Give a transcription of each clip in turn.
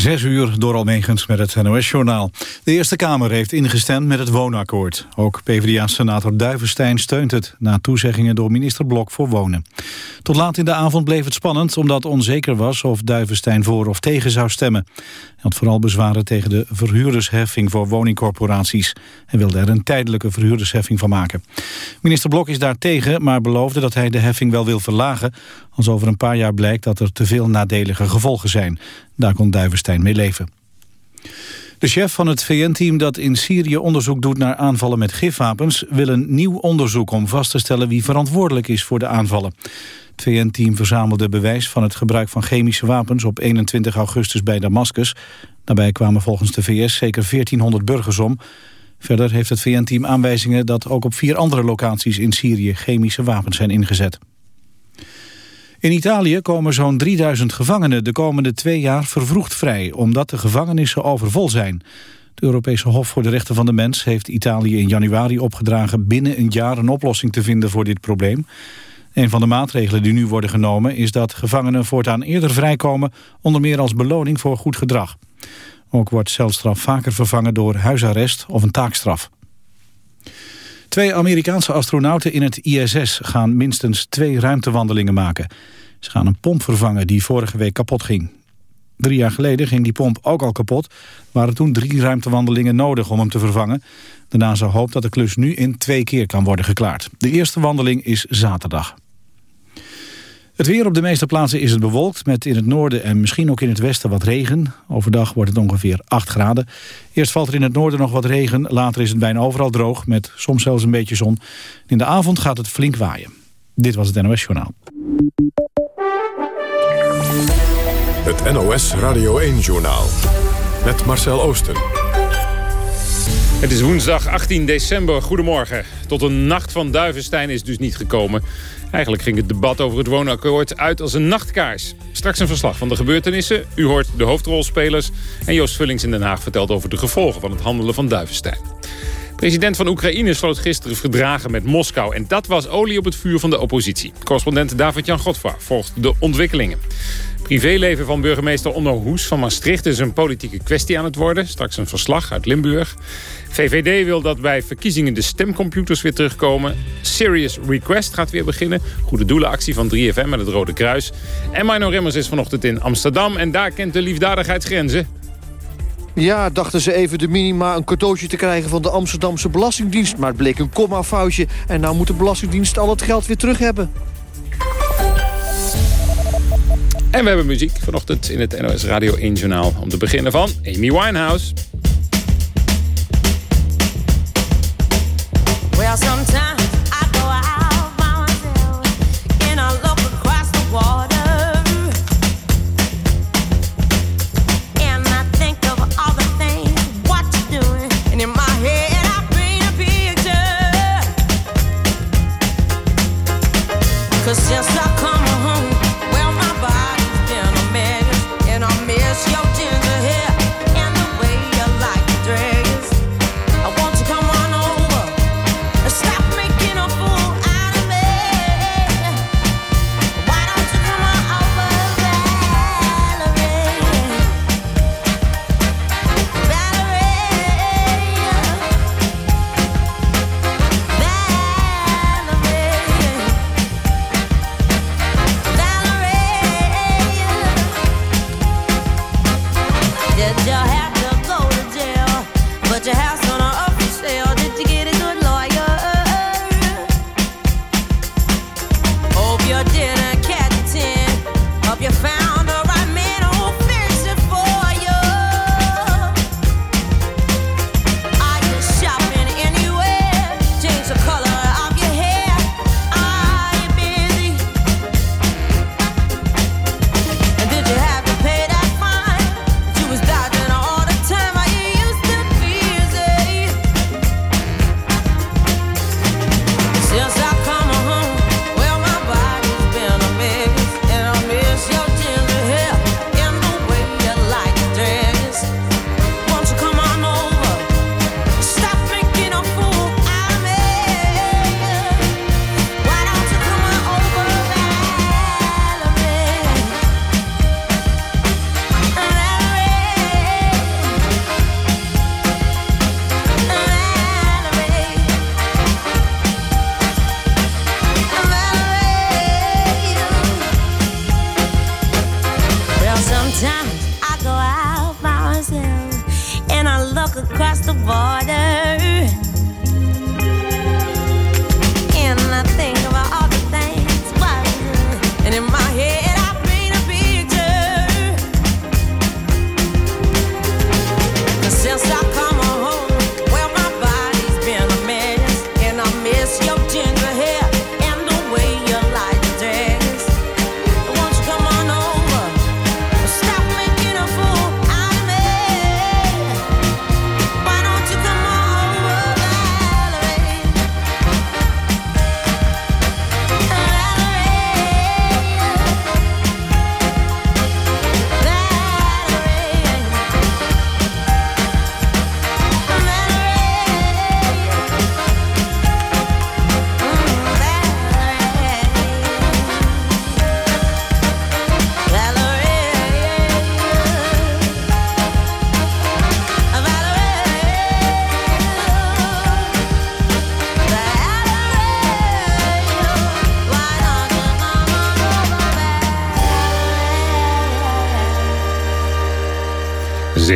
Zes uur door Almegens met het NOS-journaal. De Eerste Kamer heeft ingestemd met het woonakkoord. Ook PvdA-senator Duivenstein steunt het... na toezeggingen door minister Blok voor wonen. Tot laat in de avond bleef het spannend... omdat onzeker was of Duivenstein voor of tegen zou stemmen. Hij had vooral bezwaren tegen de verhuurdersheffing voor woningcorporaties. Hij wilde er een tijdelijke verhuurdersheffing van maken. Minister Blok is daar tegen, maar beloofde dat hij de heffing wel wil verlagen... als over een paar jaar blijkt dat er te veel nadelige gevolgen zijn... Daar kon Duivenstein mee leven. De chef van het VN-team dat in Syrië onderzoek doet naar aanvallen met gifwapens... wil een nieuw onderzoek om vast te stellen wie verantwoordelijk is voor de aanvallen. Het VN-team verzamelde bewijs van het gebruik van chemische wapens op 21 augustus bij Damascus. Daarbij kwamen volgens de VS zeker 1400 burgers om. Verder heeft het VN-team aanwijzingen dat ook op vier andere locaties in Syrië chemische wapens zijn ingezet. In Italië komen zo'n 3000 gevangenen de komende twee jaar vervroegd vrij... omdat de gevangenissen overvol zijn. De Europese Hof voor de Rechten van de Mens heeft Italië in januari opgedragen... binnen een jaar een oplossing te vinden voor dit probleem. Een van de maatregelen die nu worden genomen... is dat gevangenen voortaan eerder vrijkomen... onder meer als beloning voor goed gedrag. Ook wordt celstraf vaker vervangen door huisarrest of een taakstraf. Twee Amerikaanse astronauten in het ISS gaan minstens twee ruimtewandelingen maken. Ze gaan een pomp vervangen die vorige week kapot ging. Drie jaar geleden ging die pomp ook al kapot. Er waren toen drie ruimtewandelingen nodig om hem te vervangen. De NASA hoopt dat de klus nu in twee keer kan worden geklaard. De eerste wandeling is zaterdag. Het weer op de meeste plaatsen is het bewolkt... met in het noorden en misschien ook in het westen wat regen. Overdag wordt het ongeveer 8 graden. Eerst valt er in het noorden nog wat regen. Later is het bijna overal droog, met soms zelfs een beetje zon. In de avond gaat het flink waaien. Dit was het NOS Journaal. Het NOS Radio 1-journaal. Met Marcel Oosten. Het is woensdag 18 december. Goedemorgen. Tot een nacht van Duivenstein is dus niet gekomen. Eigenlijk ging het debat over het woonakkoord uit als een nachtkaars. Straks een verslag van de gebeurtenissen. U hoort de hoofdrolspelers. En Joost Vullings in Den Haag vertelt over de gevolgen van het handelen van Duivenstein. President van Oekraïne sloot gisteren verdragen met Moskou. En dat was olie op het vuur van de oppositie. Correspondent David-Jan Godvaar volgt de ontwikkelingen. Privéleven van burgemeester Onno Hoes van Maastricht is een politieke kwestie aan het worden. Straks een verslag uit Limburg. VVD wil dat bij verkiezingen de stemcomputers weer terugkomen. Serious Request gaat weer beginnen. Goede doelenactie van 3FM met het Rode Kruis. En Mino Remmers is vanochtend in Amsterdam. En daar kent de liefdadigheidsgrenzen. Ja, dachten ze even de minima een cadeautje te krijgen van de Amsterdamse Belastingdienst. Maar het bleek een komma-foutje. En nou moet de Belastingdienst al het geld weer terug hebben. En we hebben muziek vanochtend in het NOS Radio 1 Journaal. Om te beginnen van Amy Winehouse. Well, Sometimes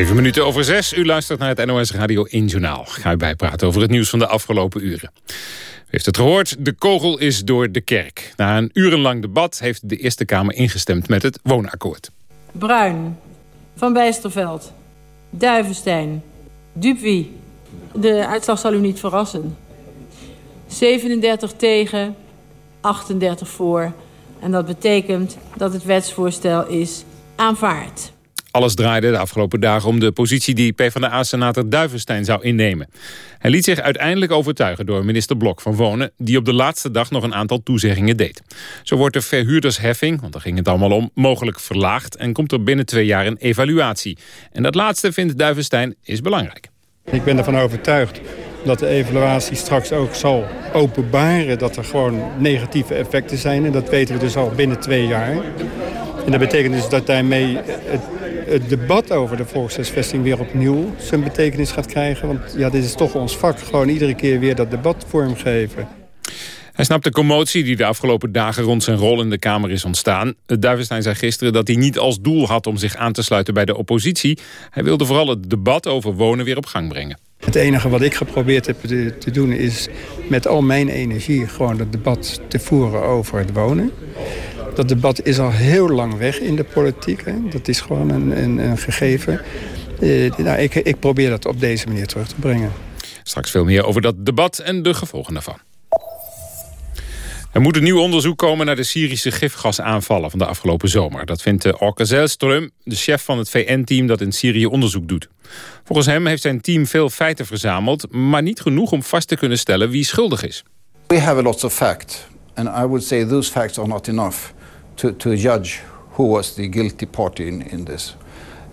Zeven minuten over zes. U luistert naar het NOS Radio 1 Journaal. Ga u bijpraten over het nieuws van de afgelopen uren. U heeft het gehoord, de kogel is door de kerk. Na een urenlang debat heeft de Eerste Kamer ingestemd met het woonakkoord. Bruin, Van Bijsterveld, Duivenstein, Dupuy. De uitslag zal u niet verrassen. 37 tegen, 38 voor. En dat betekent dat het wetsvoorstel is aanvaard. Alles draaide de afgelopen dagen om de positie die PvdA-senator Duivenstein zou innemen. Hij liet zich uiteindelijk overtuigen door minister Blok van Wonen... die op de laatste dag nog een aantal toezeggingen deed. Zo wordt de verhuurdersheffing, want daar ging het allemaal om, mogelijk verlaagd... en komt er binnen twee jaar een evaluatie. En dat laatste vindt Duivenstein is belangrijk. Ik ben ervan overtuigd dat de evaluatie straks ook zal openbaren... dat er gewoon negatieve effecten zijn. En dat weten we dus al binnen twee jaar. En dat betekent dus dat daarmee het het debat over de volkshuisvesting weer opnieuw zijn betekenis gaat krijgen. Want ja, dit is toch ons vak. Gewoon iedere keer weer dat debat vormgeven. Hij snapt de commotie die de afgelopen dagen rond zijn rol in de Kamer is ontstaan. Duivenstein zei gisteren dat hij niet als doel had om zich aan te sluiten bij de oppositie. Hij wilde vooral het debat over wonen weer op gang brengen. Het enige wat ik geprobeerd heb te, doen is met al mijn energie gewoon het debat te voeren over het wonen. Dat debat is al heel lang weg in de politiek. Hè. Dat is gewoon een, een, een gegeven. Uh, nou, ik, ik probeer dat op deze manier terug te brengen. Straks veel meer over dat debat en de gevolgen daarvan. Er moet een nieuw onderzoek komen naar de Syrische gifgasaanvallen van de afgelopen zomer. Dat vindt eh, Orke Zijlström, de chef van het VN-team dat in Syrië onderzoek doet. Volgens hem heeft zijn team veel feiten verzameld, maar niet genoeg om vast te kunnen stellen wie schuldig is. We have a lot of facts, and I would say those facts are not enough to, to judge who was the guilty party in, in this.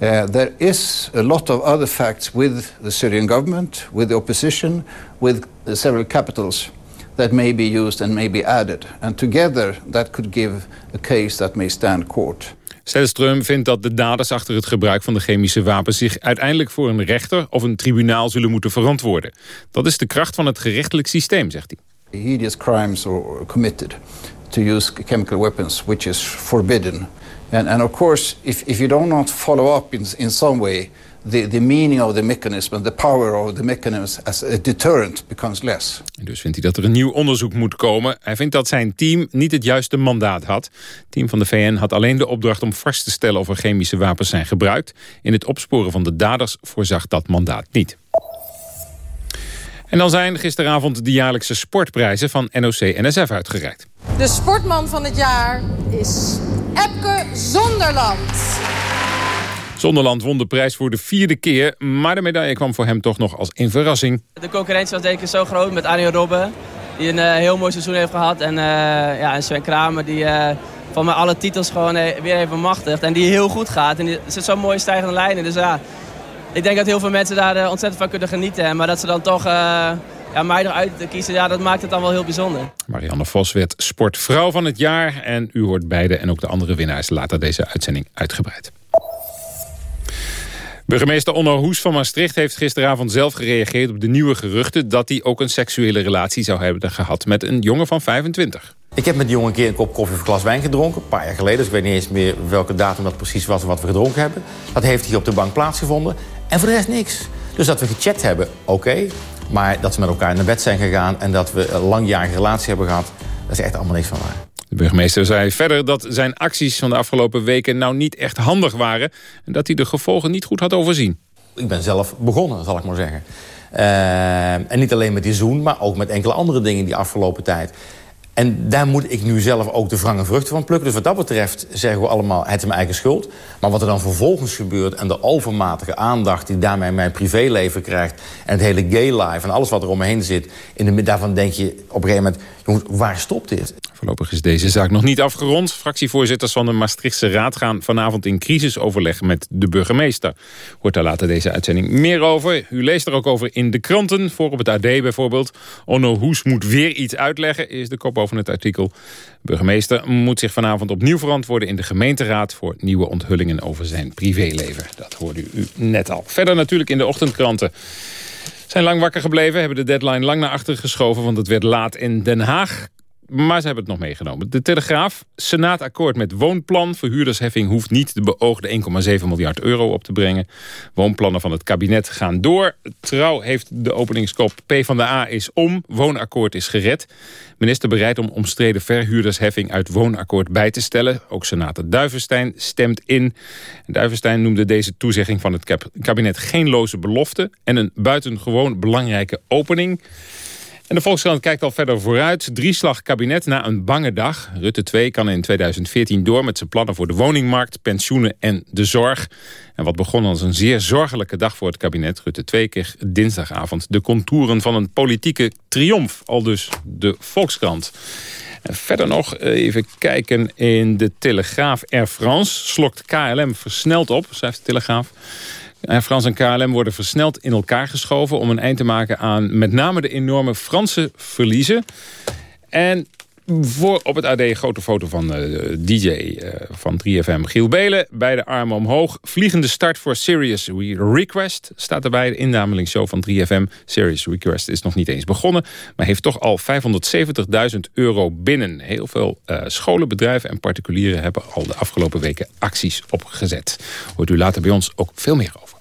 Uh, there is a lot of other facts with the Syrian government, with the opposition, with uh, several capitals that may be used and may be added. And together that could give a case that may stand court. Selström vindt dat de daders achter het gebruik van de chemische wapens... zich uiteindelijk voor een rechter of een tribunaal zullen moeten verantwoorden. Dat is de kracht van het gerechtelijk systeem, zegt hij. Hideous crimes are committed to use chemical weapons, which is forbidden. And, and of course, if, if you do not follow up in, in some way, the, the meaning of the mechanism and the power of the mechanism as a deterrent becomes less. Dus vindt hij dat er een nieuw onderzoek moet komen. Hij vindt dat zijn team niet het juiste mandaat had. Het team van de VN had alleen de opdracht om vast te stellen of er chemische wapens zijn gebruikt. In het opsporen van de daders voorzag dat mandaat niet. En dan zijn gisteravond de jaarlijkse sportprijzen van NOC-NSF uitgereikt. De sportman van het jaar is Epke Zonderland. Zonderland won de prijs voor de vierde keer, maar de medaille kwam voor hem toch nog als een verrassing. De concurrentie was denk ik zo groot met Arjen Robben, die een uh, heel mooi seizoen heeft gehad. En, uh, ja, en Sven Kramer, die uh, van mij alle titels gewoon weer heeft bemachtigd. En die heel goed gaat. En er zit zo'n mooie stijgende lijn in. Dus ja, ik denk dat heel veel mensen daar ontzettend van kunnen genieten. Maar dat ze dan toch ja, mij eruit te kiezen, ja, dat maakt het dan wel heel bijzonder. Marianne Vos werd sportvrouw van het jaar. En u hoort beide en ook de andere winnaars later deze uitzending uitgebreid. Burgemeester Onno Hoes van Maastricht heeft gisteravond zelf gereageerd op de nieuwe geruchten dat hij ook een seksuele relatie zou hebben gehad met een jongen van 25. Ik heb met die jongen een keer een kop koffie of een glas wijn gedronken. Een paar jaar geleden, dus ik weet niet eens meer welke datum dat precies was... en wat we gedronken hebben. Dat heeft hier op de bank plaatsgevonden. En voor de rest niks. Dus dat we gechat hebben, oké. Maar dat we met elkaar naar bed zijn gegaan... en dat we een langjarige relatie hebben gehad... dat is echt allemaal niks van waar. De burgemeester zei verder dat zijn acties van de afgelopen weken... nou niet echt handig waren... en dat hij de gevolgen niet goed had overzien. Ik ben zelf begonnen, zal ik maar zeggen. Uh, en niet alleen met die zoen, maar ook met enkele andere dingen die afgelopen tijd. En daar moet ik nu zelf ook de wrange vruchten van plukken. Dus wat dat betreft zeggen we allemaal, het is mijn eigen schuld. Maar wat er dan vervolgens gebeurt en de overmatige aandacht... die daarmee mijn privéleven krijgt... en het hele gay life en alles wat er om me heen zit... In de, daarvan denk je op een gegeven moment... waar stopt dit? Voorlopig is deze zaak nog niet afgerond. Fractievoorzitters van de Maastrichtse Raad gaan vanavond in crisisoverleg met de burgemeester. Hoort daar later deze uitzending meer over. U leest er ook over in de kranten, voor op het AD bijvoorbeeld. Onno Hoes moet weer iets uitleggen, is de kop over het artikel. Burgemeester moet zich vanavond opnieuw verantwoorden in de gemeenteraad... voor nieuwe onthullingen over zijn privéleven. Dat hoorde u net al. Verder natuurlijk in de ochtendkranten zijn lang wakker gebleven, hebben de deadline lang naar achter geschoven... want het werd laat in Den Haag. Maar ze hebben het nog meegenomen. De Telegraaf, Senaatakkoord met woonplan. Verhuurdersheffing hoeft niet de beoogde 1,7 miljard euro op te brengen. Woonplannen van het kabinet gaan door. Trouw heeft de openingskop P van de A is om. Woonakkoord is gered. Minister bereid om omstreden verhuurdersheffing uit woonakkoord bij te stellen. Ook senator Duivenstein stemt in. Duivenstein noemde deze toezegging van het kabinet geen loze belofte... en een buitengewoon belangrijke opening... En de Volkskrant kijkt al verder vooruit. Drieslag kabinet na een bange dag. Rutte 2 kan in 2014 door met zijn plannen voor de woningmarkt, pensioenen en de zorg. En wat begon als een zeer zorgelijke dag voor het kabinet... Rutte 2 kreeg dinsdagavond de contouren van een politieke triomf. Al dus de Volkskrant. En verder nog even kijken in de Telegraaf Air France. Slokt KLM versneld op, schrijft de Telegraaf. Frans en KLM worden versneld in elkaar geschoven... om een eind te maken aan met name de enorme Franse verliezen. En voor op het AD grote foto van uh, DJ uh, van 3FM Giel Belen. Beide armen omhoog. Vliegende start voor Serious Request staat erbij. De innamelingsshow van 3FM. Serious Request is nog niet eens begonnen. Maar heeft toch al 570.000 euro binnen. Heel veel uh, scholen, bedrijven en particulieren hebben al de afgelopen weken acties opgezet. Hoort u later bij ons ook veel meer over.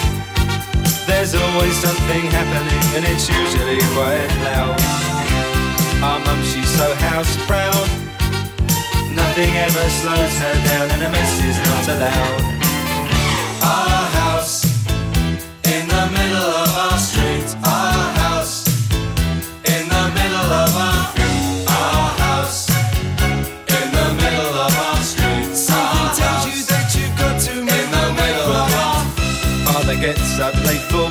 There's always something happening, and it's usually quite loud. Our mum, she's so house proud. Nothing ever slows her down, and a mess is not allowed. Our house in the middle of our street. Our house in the middle of our our house in the middle of our street. Something tells you that you've got to in the middle of our. Father gets up late for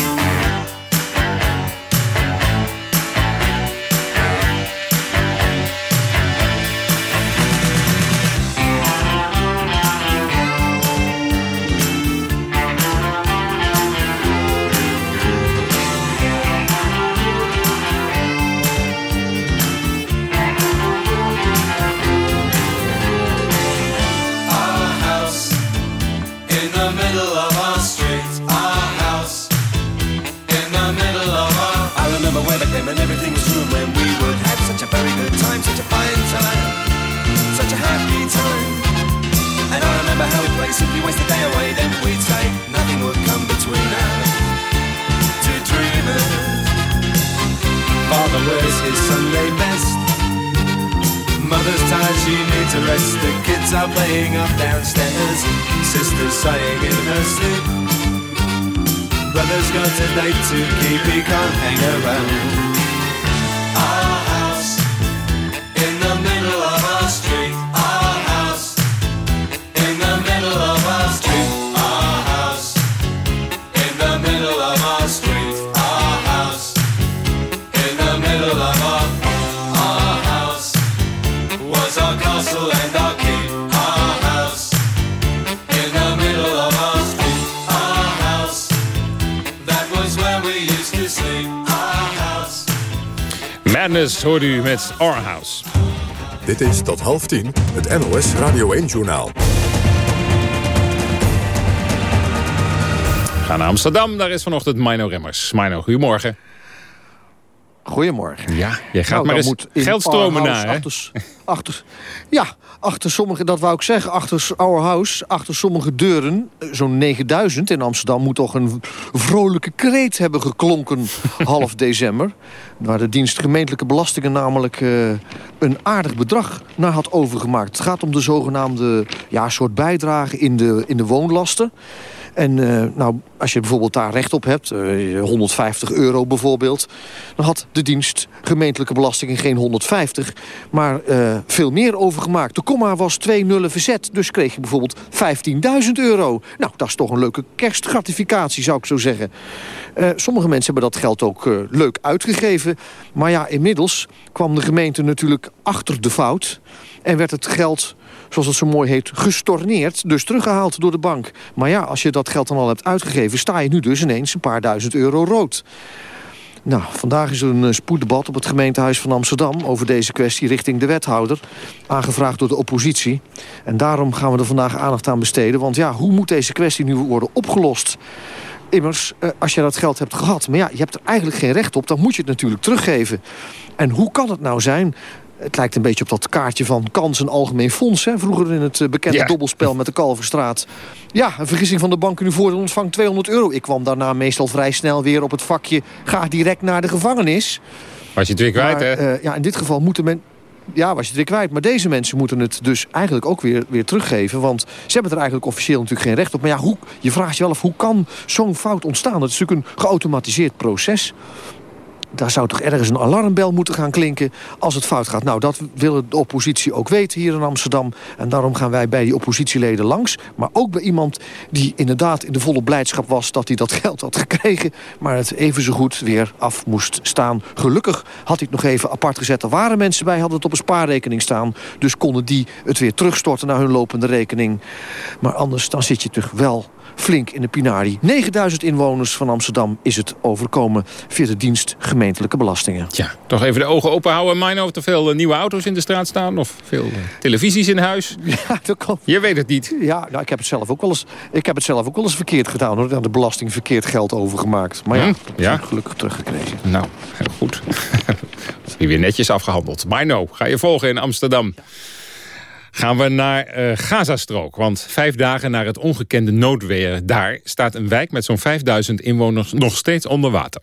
simply waste the day away, then we'd say nothing would come between us. Two dreamers. Father wears his Sunday best. Mother's tired, she needs a rest. The kids are playing up downstairs. Sister's sighing in her sleep. Brother's got a date to keep, he can't hang around. Hoorde u met Our House. Dit is tot half tien het NOS Radio 1-journaal. We gaan naar Amsterdam, daar is vanochtend Mino Remmers. Mino, goedemorgen. Goedemorgen. Ja, jij gaat Nou, maar eens moet geldstromen Our na, House hè? Achter, achter, ja, achter sommige, dat wou ik zeggen, achter Our House, achter sommige deuren, eh, zo'n 9000 in Amsterdam, moet toch een vrolijke kreet hebben geklonken half december. Waar de dienst gemeentelijke belastingen namelijk eh, een aardig bedrag naar had overgemaakt. Het gaat om de zogenaamde ja, soort bijdrage in de, in de woonlasten. En eh, nou, als je bijvoorbeeld daar recht op hebt, eh, 150 euro bijvoorbeeld... dan had de dienst gemeentelijke belastingen geen 150, maar eh, veel meer overgemaakt. De komma was twee nullen verzet, dus kreeg je bijvoorbeeld 15.000 euro. Nou, dat is toch een leuke kerstgratificatie, zou ik zo zeggen. Eh, sommige mensen hebben dat geld ook eh, leuk uitgegeven. Maar ja, inmiddels kwam de gemeente natuurlijk achter de fout... en werd het geld zoals het zo mooi heet, gestorneerd. Dus teruggehaald door de bank. Maar ja, als je dat geld dan al hebt uitgegeven... sta je nu dus ineens een paar duizend euro rood. Nou, vandaag is er een eh, spoeddebat op het gemeentehuis van Amsterdam... over deze kwestie richting de wethouder. Aangevraagd door de oppositie. En daarom gaan we er vandaag aandacht aan besteden. Want ja, hoe moet deze kwestie nu worden opgelost? Immers, eh, als je dat geld hebt gehad... maar ja, je hebt er eigenlijk geen recht op... dan moet je het natuurlijk teruggeven. En hoe kan het nou zijn het lijkt een beetje op dat kaartje van Kans en Algemeen Fonds. Hè? Vroeger in het eh, bekende Ja. dobbelspel met de Kalverstraat. Ja, een vergissing van de bank in voordeel ontvangt 200 euro. Ik kwam daarna meestal vrij snel weer op het vakje... ga direct naar de gevangenis. Was je het weer kwijt, maar, hè? eh, ja, in dit geval moeten men... Ja, was je het weer kwijt. Maar deze mensen moeten het dus eigenlijk ook weer, weer teruggeven. Want ze hebben er eigenlijk officieel natuurlijk geen recht op. Maar ja, hoe, je vraagt je wel af, hoe kan zo'n fout ontstaan? Dat is natuurlijk een geautomatiseerd proces daar zou toch ergens een alarmbel moeten gaan klinken als het fout gaat. Nou, dat wil de oppositie ook weten hier in Amsterdam. En daarom gaan wij bij die oppositieleden langs. Maar ook bij iemand die inderdaad in de volle blijdschap was... dat hij dat geld had gekregen, maar het even zo goed weer af moest staan. Gelukkig had hij het nog even apart gezet. Er waren mensen bij, hadden het op een spaarrekening staan. Dus konden die het weer terugstorten naar hun lopende rekening. Maar anders dan zit je toch wel flink in de pinari. 9000 inwoners van Amsterdam is het overkomen... via de dienst gemeentelijke belastingen. Tja, toch even de ogen open houden. Mino, of er veel eh, nieuwe auto's in de straat staan? Of veel eh, televisies in huis? Ja, dat kan. Je weet het niet. Ja, nou, ik heb het zelf ook wel eens, ik heb het zelf ook wel eens verkeerd gedaan. Hoor. Aan de belasting verkeerd geld overgemaakt. Maar ja, Hm, dat ja. gelukkig teruggekregen. Nou, heel goed. Hier weer netjes afgehandeld. Mino, ga je volgen in Amsterdam. Gaan we naar eh Gazastrook. Want vijf dagen na het ongekende noodweer daar... staat een wijk met zo'n 5000 inwoners nog steeds onder water.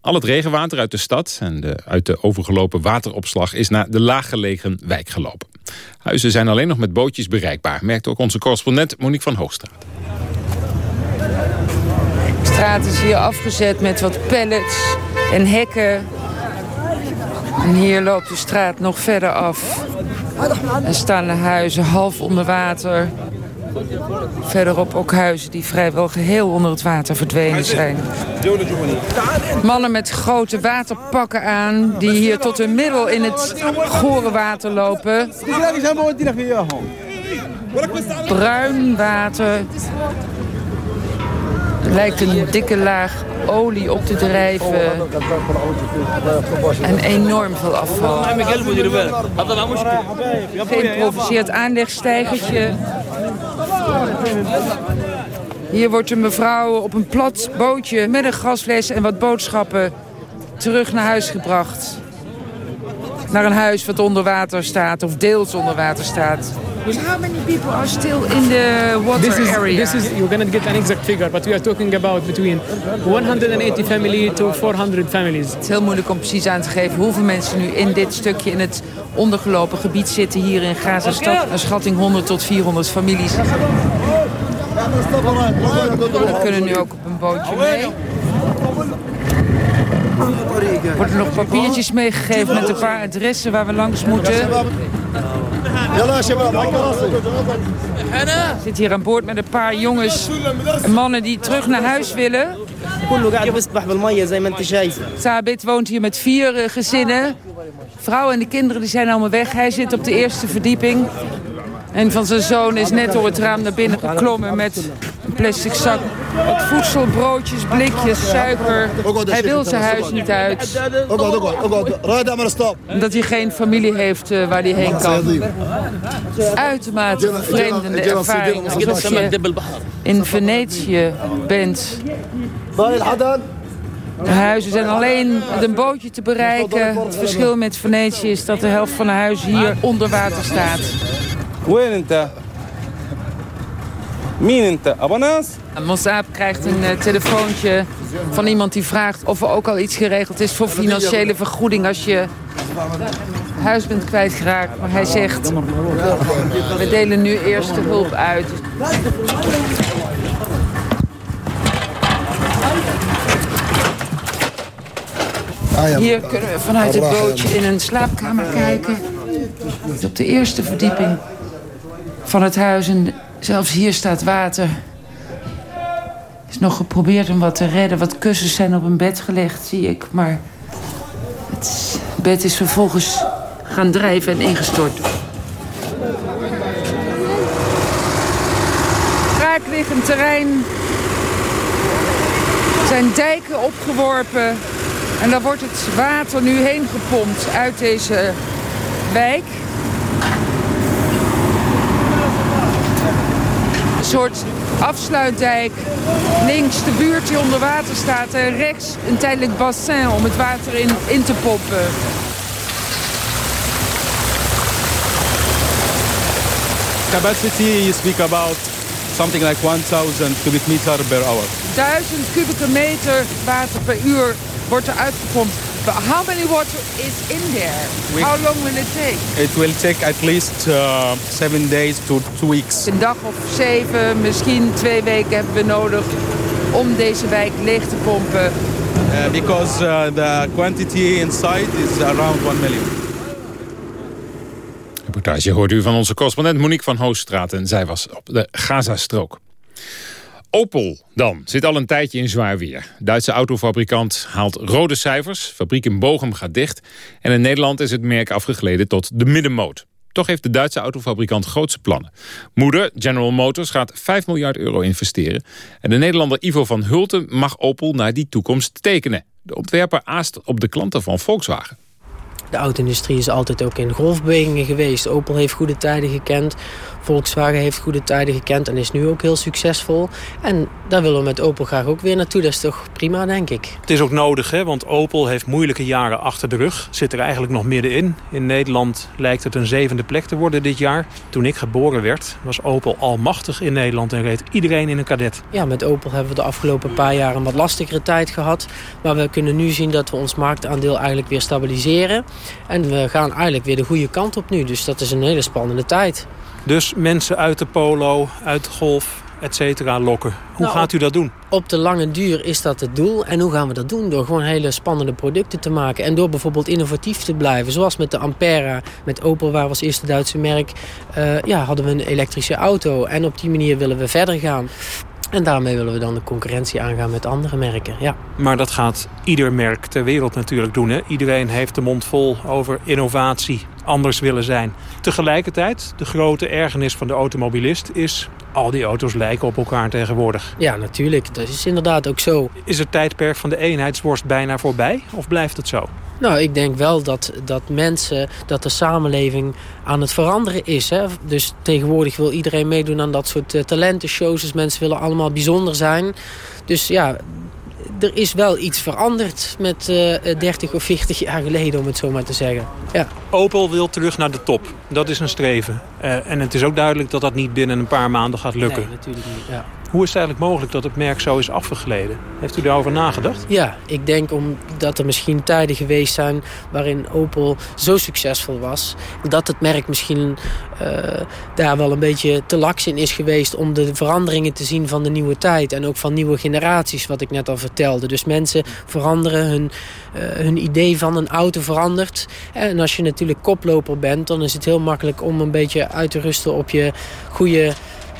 Al het regenwater uit de stad en de, uit de overgelopen wateropslag... is naar de laaggelegen wijk gelopen. Huizen zijn alleen nog met bootjes bereikbaar... merkt ook onze correspondent Monique van Hoogstraat. De straat is hier afgezet met wat pallets en hekken. En hier loopt de straat nog verder af. Er staan huizen half onder water. Verderop ook huizen die vrijwel geheel onder het water verdwenen zijn. Mannen met grote waterpakken aan... die hier tot hun middel in het gore water lopen. Bruin water. Lijkt een dikke laag olie op te drijven. En enorm veel afval. Geïmproviseerd aanlegstijgertje. Hier wordt een mevrouw op een plat bootje met een gasfles en wat boodschappen terug naar huis gebracht. Naar een huis wat onder water staat of deels onder water staat. Dus how many people are still in the water This is, area? this is, you're going to get an exact figure, but we are talking about between 180 family to 400 families. Het is heel moeilijk om precies aan te geven hoeveel mensen nu in dit stukje in het ondergelopen gebied zitten hier in Gaza-stad. Naar schatting 100 tot 400 families. We kunnen nu ook op een bootje mee. Er worden nog papiertjes meegegeven met een paar adressen waar we langs moeten. Ik zit hier aan boord met een paar jongens en mannen die terug naar huis willen. Sabit woont hier met vier eh, gezinnen. Vrouw en de kinderen die zijn allemaal weg. Hij zit op de eerste verdieping. En van zijn zoon is net door het raam naar binnen geklommen met een plastic zak. Voedsel, broodjes, blikjes, suiker. Hij wil zijn huis niet uit. Dat hij geen familie heeft eh, waar hij heen kan. Uitermate vreemde ervaring. Je in Venetië bent. De huizen zijn alleen met een bootje te bereiken. Het verschil met Venetië is dat de helft van de huizen hier onder water staat. Hoe minente abonnees. Mossaab krijgt een eh, telefoontje van iemand die vraagt of er ook al iets geregeld is voor financiële vergoeding als je huis bent kwijtgeraakt. Maar hij zegt, we delen nu eerst de hulp uit. Hier kunnen we vanuit het bootje in een slaapkamer kijken. Op de eerste verdieping van het huis en zelfs hier staat water. Er is nog geprobeerd om wat te redden. Wat kussens zijn op een bed gelegd, zie ik. Maar het bed is vervolgens gaan drijven en ingestort. Braakliggend terrein. Er zijn dijken opgeworpen. En daar wordt het water nu heen gepompt uit deze wijk. Soort afsluitdijk. Links de buurt die onder water staat. En rechts een tijdelijk bassin om het water in, in te pompen. Capacity you speak about something like 1000 cubic meter per hour. 1000 kubieke meter water per uur wordt er uitgepompt. But how many water is in there? We- How long will it take? It will take at least uh, seven days to two weeks. Een dag of zeven, misschien twee weken hebben we nodig om deze wijk leeg te pompen. Uh, because uh, the quantity inside is around 1 million. Reportage hoort u van onze correspondent Monique van Hoogstraat. En zij was op de Gazastrook. Opel dan zit al een tijdje in zwaar weer. Duitse autofabrikant haalt rode cijfers. Fabriek in Bochum gaat dicht. En in Nederland is het merk afgegleden tot de middenmoot. Toch heeft de Duitse autofabrikant grootse plannen. Moeder, General Motors, gaat 5 miljard euro investeren. En de Nederlander Ivo van Hulten mag Opel naar die toekomst tekenen. De ontwerper aast op de klanten van Volkswagen. De auto-industrie is altijd ook in golfbewegingen geweest. Opel heeft goede tijden gekend. Volkswagen heeft goede tijden gekend en is nu ook heel succesvol. En daar willen we met Opel graag ook weer naartoe. Dat is toch prima, denk ik. Het is ook nodig, hè, want Opel heeft moeilijke jaren achter de rug. Zit er eigenlijk nog middenin. In Nederland lijkt het een zevende plek te worden dit jaar. Toen ik geboren werd, was Opel almachtig in Nederland... en reed iedereen in een kadet. Ja, met Opel hebben we de afgelopen paar jaar een wat lastigere tijd gehad. Maar we kunnen nu zien dat we ons marktaandeel eigenlijk weer stabiliseren. En we gaan eigenlijk weer de goede kant op nu. Dus dat is een hele spannende tijd. Dus mensen uit de polo, uit de golf, et cetera, lokken. Hoe Nou, gaat u dat doen? Op de lange duur is dat het doel. En hoe gaan we dat doen? Door gewoon hele spannende producten te maken. En door bijvoorbeeld innovatief te blijven. Zoals met de Ampera, met Opel, waar we als eerste Duitse merk... eh, ja, hadden we een elektrische auto. En op die manier willen we verder gaan. En daarmee willen we dan de concurrentie aangaan met andere merken. Ja. Maar dat gaat ieder merk ter wereld natuurlijk doen. Hè? Iedereen heeft de mond vol over innovatie, anders willen zijn. Tegelijkertijd, de grote ergernis van de automobilist is... al die auto's lijken op elkaar tegenwoordig. ja, natuurlijk. Dat is inderdaad ook zo. Is het tijdperk van de eenheidsworst bijna voorbij? Of blijft het zo? Nou, ik denk wel dat, dat mensen, dat de samenleving aan het veranderen is. Hè? Dus tegenwoordig wil iedereen meedoen aan dat soort eh, talentenshows. Dus mensen willen allemaal bijzonder zijn. Dus ja, er is wel iets veranderd met eh 30 of 40 jaar geleden, om het zo maar te zeggen. Ja. Opel wil terug naar de top. Dat is een streven. Eh, en het is ook duidelijk dat dat niet binnen een paar maanden gaat lukken. Nee, natuurlijk niet. Ja. Hoe is het eigenlijk mogelijk dat het merk zo is afgegleden? Heeft u daarover nagedacht? Ja, ik denk omdat er misschien tijden geweest zijn waarin Opel zo succesvol was... dat het merk misschien eh, daar wel een beetje te laks in is geweest... om de veranderingen te zien van de nieuwe tijd en ook van nieuwe generaties, wat ik net al vertelde. Dus mensen veranderen, hun, eh, hun idee van een auto verandert. En als je natuurlijk koploper bent, dan is het heel makkelijk om een beetje uit te rusten op je goede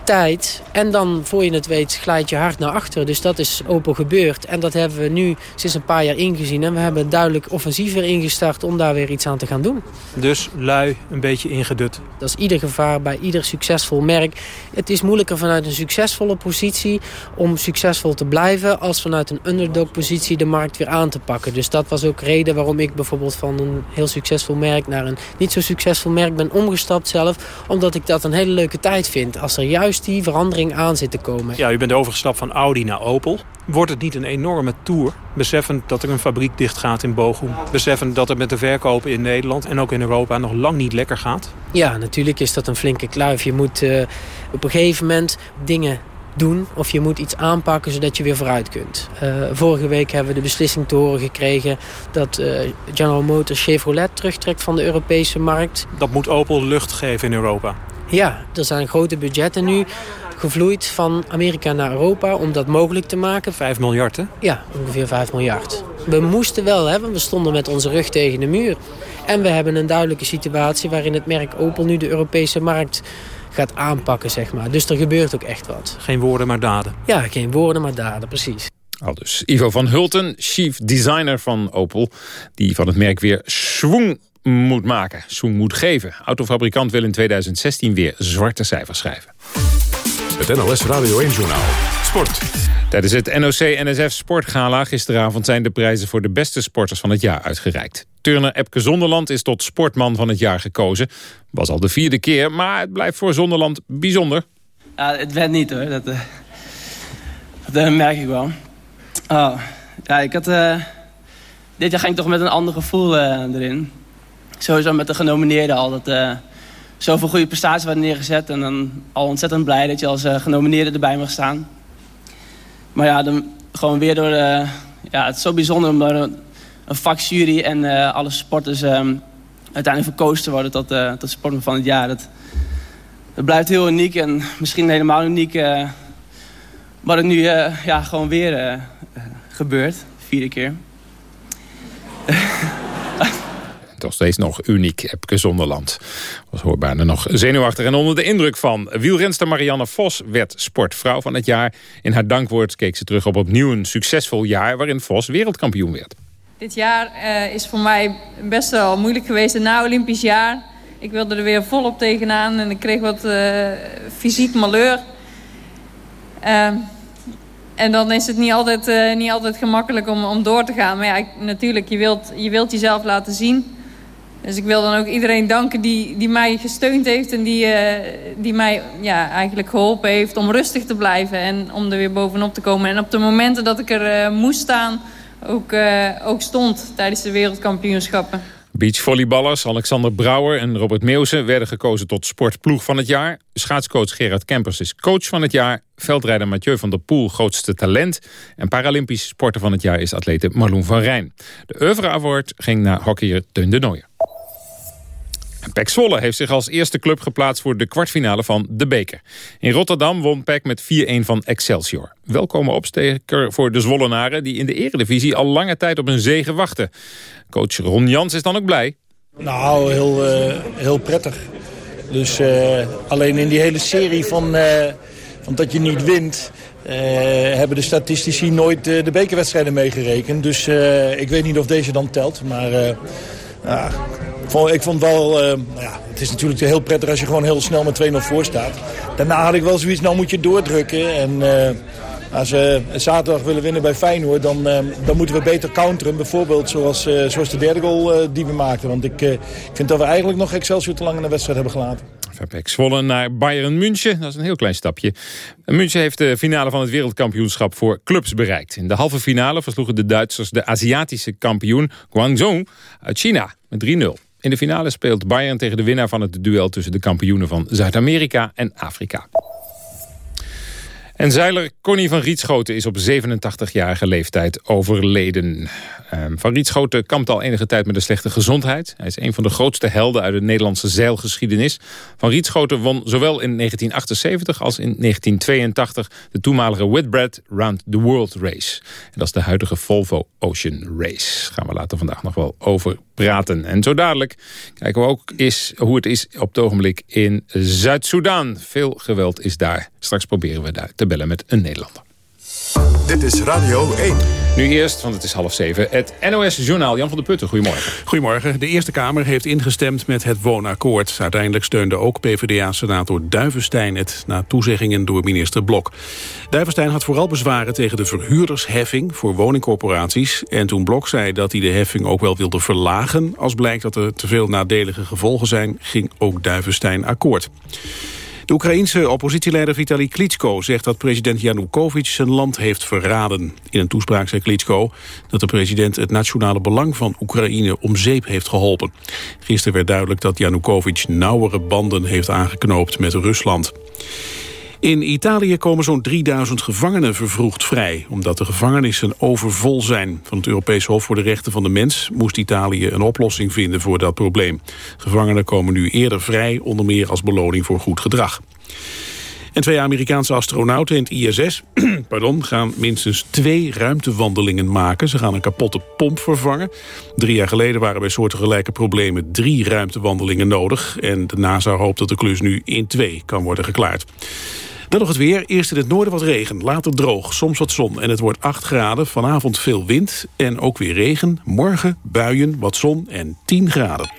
tijd. En dan, voor je het weet, glijdt je hard naar achter. Dus dat is Opel gebeurd. En dat hebben we nu sinds een paar jaar ingezien. En we hebben duidelijk offensiever ingestart om daar weer iets aan te gaan doen. Dus lui, een beetje ingedut. Dat is ieder gevaar bij ieder succesvol merk. Het is moeilijker vanuit een succesvolle positie om succesvol te blijven... als vanuit een underdog-positie de markt weer aan te pakken. Dus dat was ook reden waarom ik bijvoorbeeld van een heel succesvol merk... naar een niet zo succesvol merk ben omgestapt zelf. Omdat ik dat een hele leuke tijd vind. Als er juist die verandering aan zit te komen. Ja, u bent overgestapt van Audi naar Opel. Wordt het niet een enorme tour? Beseffend dat er een fabriek dichtgaat in Bochum. Beseffend dat het met de verkopen in Nederland en ook in Europa nog lang niet lekker gaat. Ja, natuurlijk is dat een flinke kluif. Je moet uh, op een gegeven moment dingen doen of je moet iets aanpakken zodat je weer vooruit kunt. Uh, vorige week hebben we de beslissing te horen gekregen dat uh, General Motors Chevrolet terugtrekt van de Europese markt. Dat moet Opel lucht geven in Europa. Ja, er zijn grote budgetten nu gevloeid van Amerika naar Europa om dat mogelijk te maken. 5 miljard, hè? Ja, ongeveer 5 miljard. We moesten wel, hè, want we stonden met onze rug tegen de muur. En we hebben een duidelijke situatie waarin het merk Opel nu de Europese markt gaat aanpakken, zeg maar. Dus er gebeurt ook echt wat. Geen woorden, maar daden. Ja, geen woorden, maar daden, precies. Al dus Ivo van Hulten, chief designer van Opel... die van het merk weer schwung moet maken, zoen moet geven. Autofabrikant wil in 2016 weer zwarte cijfers schrijven. Het NOS Radio 1-journaal. Sport. Tijdens het NOC-NSF Sportgala gisteravond zijn de prijzen voor de beste sporters van het jaar uitgereikt. Turner Epke Zonderland is tot sportman van het jaar gekozen. Was al de vierde keer, maar het blijft voor Zonderland bijzonder. Ja, het werd niet hoor, dat, uh, dat uh, merk ik wel. Oh, ja, ik had, uh, dit jaar ging ik toch met een ander gevoel erin sowieso met de genomineerden al. Dat uh, zoveel goede prestaties werden neergezet. En dan al ontzettend blij dat je als uh, genomineerde erbij mag staan. Maar ja, dan gewoon weer door... Uh, ja, het is zo bijzonder om door een, een vakjury en alle sporters... Um, uiteindelijk verkozen te worden tot, tot sportman van het jaar. Dat, dat blijft heel uniek en misschien helemaal uniek... wat het nu ja, gewoon weer gebeurt. Vierde keer. Toch steeds nog uniek, Epke Zonderland. Was hoorbaar nog zenuwachtig en onder de indruk van. Wielrenster Marianne Vos werd sportvrouw van het jaar. In haar dankwoord keek ze terug op opnieuw een succesvol jaar... waarin Vos wereldkampioen werd. Dit jaar uh, is voor mij best wel moeilijk geweest. Na-Olympisch jaar. Ik wilde er weer volop tegenaan en ik kreeg wat uh, fysiek malheur. Uh, en dan is het niet altijd, uh, niet altijd gemakkelijk om, om door te gaan. Maar ja, natuurlijk, je wilt, je wilt jezelf laten zien. Dus ik wil dan ook iedereen danken die, die mij gesteund heeft... en die, uh, die mij ja, eigenlijk geholpen heeft om rustig te blijven... en om er weer bovenop te komen. En op de momenten dat ik er uh, moest staan, ook, uh, ook stond tijdens de wereldkampioenschappen. Beachvolleyballers Alexander Brouwer en Robert Meeuwsen werden gekozen tot sportploeg van het jaar. Schaatscoach Gerard Kempers is coach van het jaar. Veldrijder Mathieu van der Poel grootste talent. En Paralympisch sporter van het jaar is atlete Marloen van Rijn. De Oeuvre Award ging naar hockeyer Teun de Nooijer. PEC Zwolle heeft zich als eerste club geplaatst voor de kwartfinale van de beker. In Rotterdam won PEC met 4-1 van Excelsior. Welkome opsteker voor de Zwollenaren die in de eredivisie al lange tijd op een zege wachten. Coach Ron Jans is dan ook blij. Nou, heel, uh, heel prettig. Dus uh, alleen in die hele serie van, uh, van dat je niet wint... hebben de statistici nooit de bekerwedstrijden meegerekend. Dus ik weet niet of deze dan telt, maar... Ja, ik vond wel, uh, nou ja, het is natuurlijk heel prettig als je gewoon heel snel met 2-0 voor staat. Daarna had ik wel zoiets, nou moet je doordrukken. En uh, als we zaterdag willen winnen bij Feyenoord, dan, uh, dan moeten we beter counteren. Bijvoorbeeld zoals, zoals de derde goal die we maakten. Want ik, ik vind dat we eigenlijk nog Excelsior te lang in de wedstrijd hebben gelaten. Van Pek Zwolle naar Bayern München. Dat is een heel klein stapje. München heeft de finale van het wereldkampioenschap voor clubs bereikt. In de halve finale versloegen de Duitsers de Aziatische kampioen Guangzhou uit China met 3-0. In de finale speelt Bayern tegen de winnaar van het duel tussen de kampioenen van Zuid-Amerika en Afrika. En zeiler Connie van Rietschoten is op 87-jarige leeftijd overleden. Ehm, van Rietschoten kampt al enige tijd met een slechte gezondheid. Hij is een van de grootste helden uit de Nederlandse zeilgeschiedenis. Van Rietschoten won zowel in 1978 als in 1982... de toenmalige Whitbread Round the World Race. En dat is de huidige Volvo Ocean Race. Daar gaan we later vandaag nog wel over praten. En zo dadelijk kijken we ook eens hoe het is op het ogenblik in Zuid-Soedan. Veel geweld is daar. Straks proberen we daar te bellen met een Nederlander. Dit is Radio 1. Nu eerst, want het is half zeven, het NOS-journaal. Jan van der Putten, goedemorgen. Goedemorgen. De Eerste Kamer heeft ingestemd met het woonakkoord. Uiteindelijk steunde ook PvdA-senator Duivenstein het... na toezeggingen door minister Blok. Duivenstein had vooral bezwaren tegen de verhuurdersheffing... voor woningcorporaties. En toen Blok zei dat hij de heffing ook wel wilde verlagen... als blijkt dat er te veel nadelige gevolgen zijn... ging ook Duivenstein akkoord. De Oekraïense oppositieleider Vitali Klitschko zegt dat president Yanukovych zijn land heeft verraden. In een toespraak zei Klitschko dat de president het nationale belang van Oekraïne om zeep heeft geholpen. Gisteren werd duidelijk dat Yanukovych nauwere banden heeft aangeknoopt met Rusland. In Italië komen zo'n 3000 gevangenen vervroegd vrij... omdat de gevangenissen overvol zijn. Van het Europees Hof voor de Rechten van de Mens... moest Italië een oplossing vinden voor dat probleem. Gevangenen komen nu eerder vrij... onder meer als beloning voor goed gedrag. En twee Amerikaanse astronauten in het ISS pardon, gaan minstens twee ruimtewandelingen maken. Ze gaan een kapotte pomp vervangen. Drie jaar geleden waren bij soortgelijke problemen drie ruimtewandelingen nodig. En de NASA hoopt dat de klus nu in twee kan worden geklaard. Dan nog het weer. Eerst in het noorden wat regen, later droog, soms wat zon. En het wordt 8 graden, vanavond veel wind en ook weer regen. Morgen buien, wat zon en 10 graden.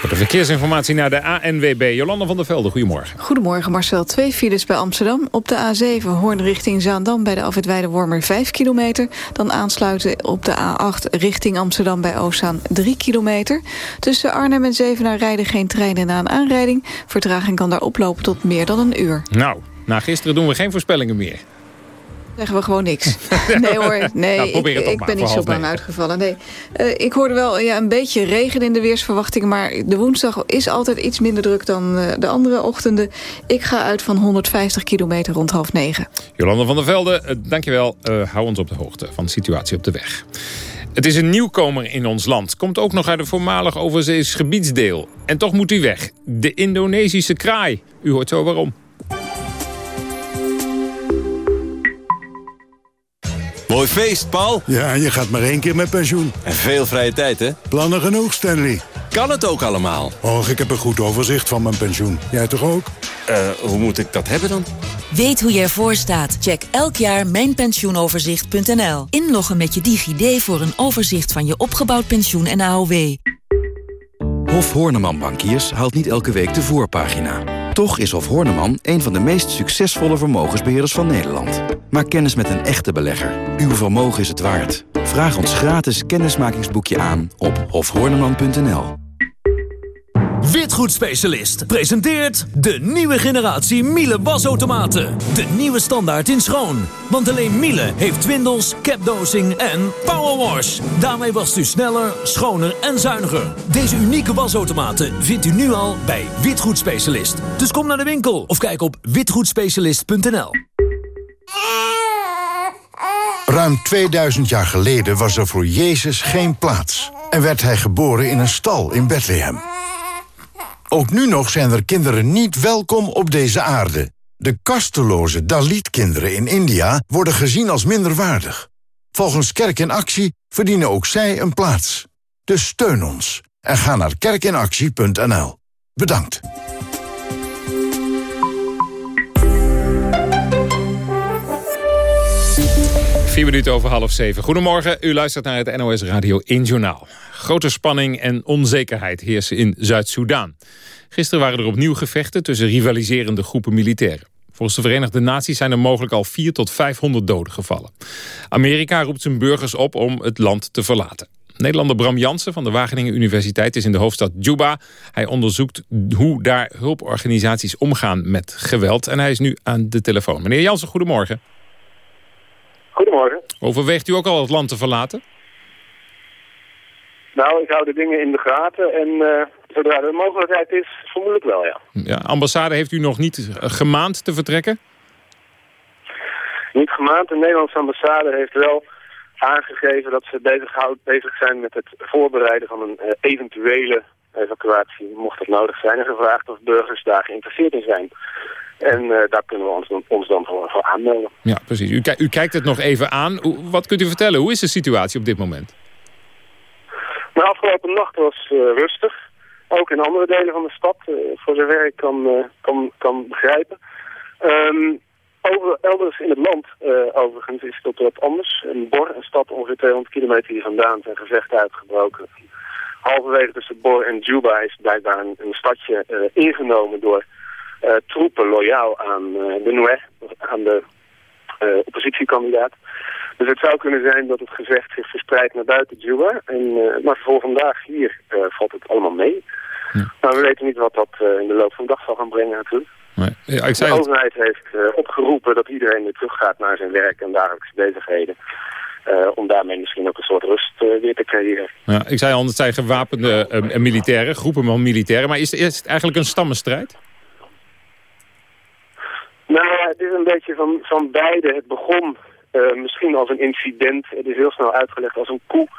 Voor de verkeersinformatie naar de ANWB. Jolanda van der Velde, goedemorgen. Goedemorgen Marcel. Twee files bij Amsterdam. Op de A7 Hoorn richting Zaandam bij de afwit Wormer 5 kilometer. Dan aansluiten op de A8 richting Amsterdam bij Oostzaan 3 kilometer. Tussen Arnhem en Zevenaar rijden geen treinen na een aanrijding. Vertraging kan daar oplopen tot meer dan een uur. Nou, na gisteren doen we geen voorspellingen meer. Zeggen we gewoon niks. Nee hoor, nee, Nou, ik, toch ik maar, ben niet zo bang uitgevallen. Nee. Eh, ik hoorde wel ja, een beetje regen in de weersverwachtingen... maar de woensdag is altijd iets minder druk dan eh, de andere ochtenden. Ik ga uit van 150 kilometer rond half negen. Jolanda van der Velde, eh, dankjewel. Hou ons op de hoogte van de situatie op de weg. Het is een nieuwkomer in ons land. Komt ook nog uit een voormalig overzees gebiedsdeel. En toch moet hij weg. De Indonesische kraai. U hoort zo waarom. Mooi feest, Paul. Ja, je gaat maar één keer met pensioen. En veel vrije tijd, hè? Plannen genoeg, Stanley. Kan het ook allemaal? Och, ik heb een goed overzicht van mijn pensioen. Jij toch ook? Eh, hoe moet ik dat hebben dan? Weet hoe je ervoor staat? Check elk jaar mijnpensioenoverzicht.nl. Inloggen met je DigiD voor een overzicht van je opgebouwd pensioen en AOW. Hof Horneman Bankiers haalt niet elke week de voorpagina. Toch is Hof Horneman een van de meest succesvolle vermogensbeheerders van Nederland. Maak kennis met een echte belegger. Uw vermogen is het waard. Vraag ons gratis kennismakingsboekje aan op hofhorneman.nl. Witgoedspecialist presenteert de nieuwe generatie Miele wasautomaten. De nieuwe standaard in schoon. Want alleen Miele heeft twindels, capdosing en powerwash. Daarmee wast u sneller, schoner en zuiniger. Deze unieke wasautomaten vindt u nu al bij Witgoedspecialist. Dus kom naar de winkel of kijk op witgoedspecialist.nl. Ruim 2000 jaar geleden was er voor Jezus geen plaats. En werd hij geboren in een stal in Bethlehem. Ook nu nog zijn er kinderen niet welkom op deze aarde. De kasteloze Dalit-kinderen in India worden gezien als minderwaardig. Volgens Kerk in Actie verdienen ook zij een plaats. Dus steun ons en ga naar kerkinactie.nl. Bedankt. Vier minuten over half zeven. Goedemorgen, u luistert naar het NOS Radio 1 Journaal. Grote spanning en onzekerheid heersen in Zuid-Soedan. Gisteren waren er opnieuw gevechten tussen rivaliserende groepen militairen. Volgens de Verenigde Naties zijn er mogelijk al 4 tot 500 doden gevallen. Amerika roept zijn burgers op om het land te verlaten. Nederlander Bram Jansen van de Wageningen Universiteit is in de hoofdstad Juba. Hij onderzoekt hoe daar hulporganisaties omgaan met geweld. En hij is nu aan de telefoon. Meneer Jansen, goedemorgen. Goedemorgen. Overweegt u ook al het land te verlaten? Nou, ik hou de dingen in de gaten en eh, zodra er een mogelijkheid is, vermoedelijk wel, ja. Ja, ambassade heeft u nog niet eh, gemaand te vertrekken? Niet gemaand. De Nederlandse ambassade heeft wel aangegeven dat ze bezig, houdt- bezig zijn met het voorbereiden van een eh, eventuele evacuatie, mocht dat nodig zijn, en gevraagd of burgers daar geïnteresseerd in zijn. En daar kunnen we ons, dan- ons dan voor, voor aanmelden. Ja, precies. U, ki- u kijkt het nog even aan. Wat kunt u vertellen? Hoe is de situatie op dit moment? De afgelopen nacht was eh, rustig. Ook in andere delen van de stad, eh, voor zover ik kan, eh, kan, kan begrijpen. Ehm, over, elders in het land, overigens, is het wat anders. In Bor, een stad ongeveer 200 kilometer hier vandaan, zijn gevechten uitgebroken. Halverwege tussen Bor en Juba is blijkbaar een, een stadje ingenomen door troepen loyaal aan de Noué, aan de oppositiekandidaat. Dus het zou kunnen zijn dat het gevecht zich verspreidt naar buiten Juba. En, eh, maar voor vandaag hier eh, valt het allemaal mee. Maar we weten niet wat dat eh, in de loop van de dag zal gaan brengen natuurlijk. Nee. Ja, ik zei de het, overheid heeft opgeroepen dat iedereen weer teruggaat naar zijn werk en dagelijkse bezigheden. om daarmee misschien ook een soort rust weer te creëren. ja, ik zei al, het zijn gewapende militairen, groepen van militairen. Maar is, is het eigenlijk een stammenstrijd? Nou, ja, het is een beetje van, van beide. Het begon misschien als een incident. Het is heel snel uitgelegd als een koep.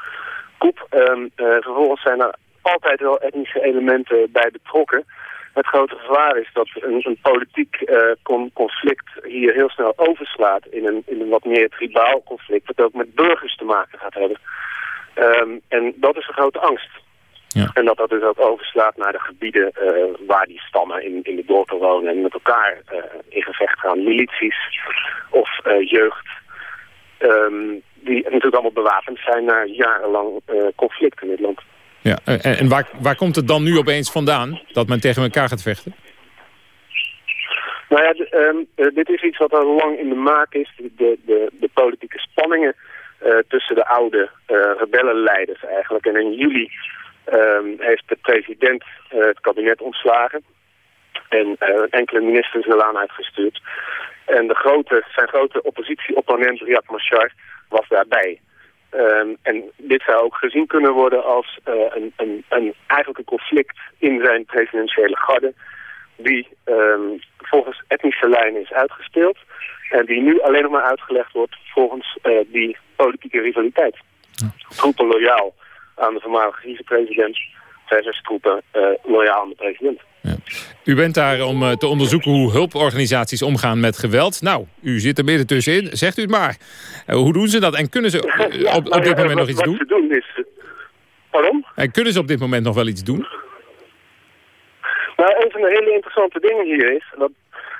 koep. Ehm, eh, vervolgens zijn er altijd wel etnische elementen bij betrokken. Het grote gevaar is dat een, een politiek eh, con- conflict hier heel snel overslaat in een, in een wat meer tribaal conflict, wat ook met burgers te maken gaat hebben. Ehm, en dat is een grote angst. En dat dat dus ook overslaat naar de gebieden eh, waar die stammen in, in de dorpen wonen en met elkaar eh, in gevecht gaan. Milities of eh, jeugd. Ehm, die natuurlijk allemaal bewapend zijn na jarenlang eh, conflict in dit land. Ja, en en waar, waar komt het dan nu opeens vandaan dat men tegen elkaar gaat vechten? Nou ja, de- ehm, eh, dit is iets wat al lang in de maak is. De, de, de politieke spanningen eh, tussen de oude rebellenleiders eigenlijk. En in juli ehm, heeft de president het kabinet ontslagen. En enkele ministers de laan uitgestuurd. En de grote, zijn grote oppositieopponent Riyad Machar was daarbij. Ehm, en dit zou ook gezien kunnen worden als eh, een, een, een, eigenlijk een conflict in zijn presidentiële garde die ehm, volgens etnische lijnen is uitgespeeld. En die nu alleen nog maar uitgelegd wordt volgens eh, die politieke rivaliteit. Troepen loyaal aan de voormalige vicepresident versus troepen eh, loyaal aan de president. U bent daar om eh, te onderzoeken hoe hulporganisaties omgaan met geweld. Nou, u zit er midden tussenin. Zegt u het maar. Eh, hoe doen ze dat? En kunnen ze eh, op, op dit moment nog iets wat doen? ze doen is... eh, Pardon? En kunnen ze op dit moment nog wel iets doen? Nou, een van de hele interessante dingen hier is dat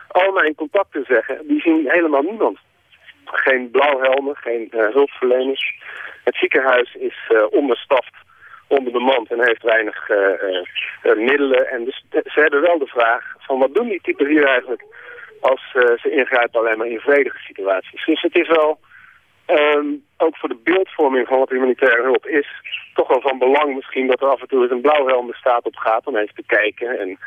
al mijn contacten zeggen, die zien helemaal niemand. Geen blauwhelmen, geen eh, hulpverleners. Het ziekenhuis is eh, onderstaft, onderbemand en heeft weinig eh, eh, eh, middelen. En dus de- ze hebben wel de vraag van wat doen die typen hier eigenlijk als ze ingrijpen alleen maar in vredige situaties. Dus het is wel, ehm, ook voor de beeldvorming van wat humanitaire hulp is, toch wel van belang misschien dat er af en toe eens een blauwhelm de staat op gaat om even te kijken en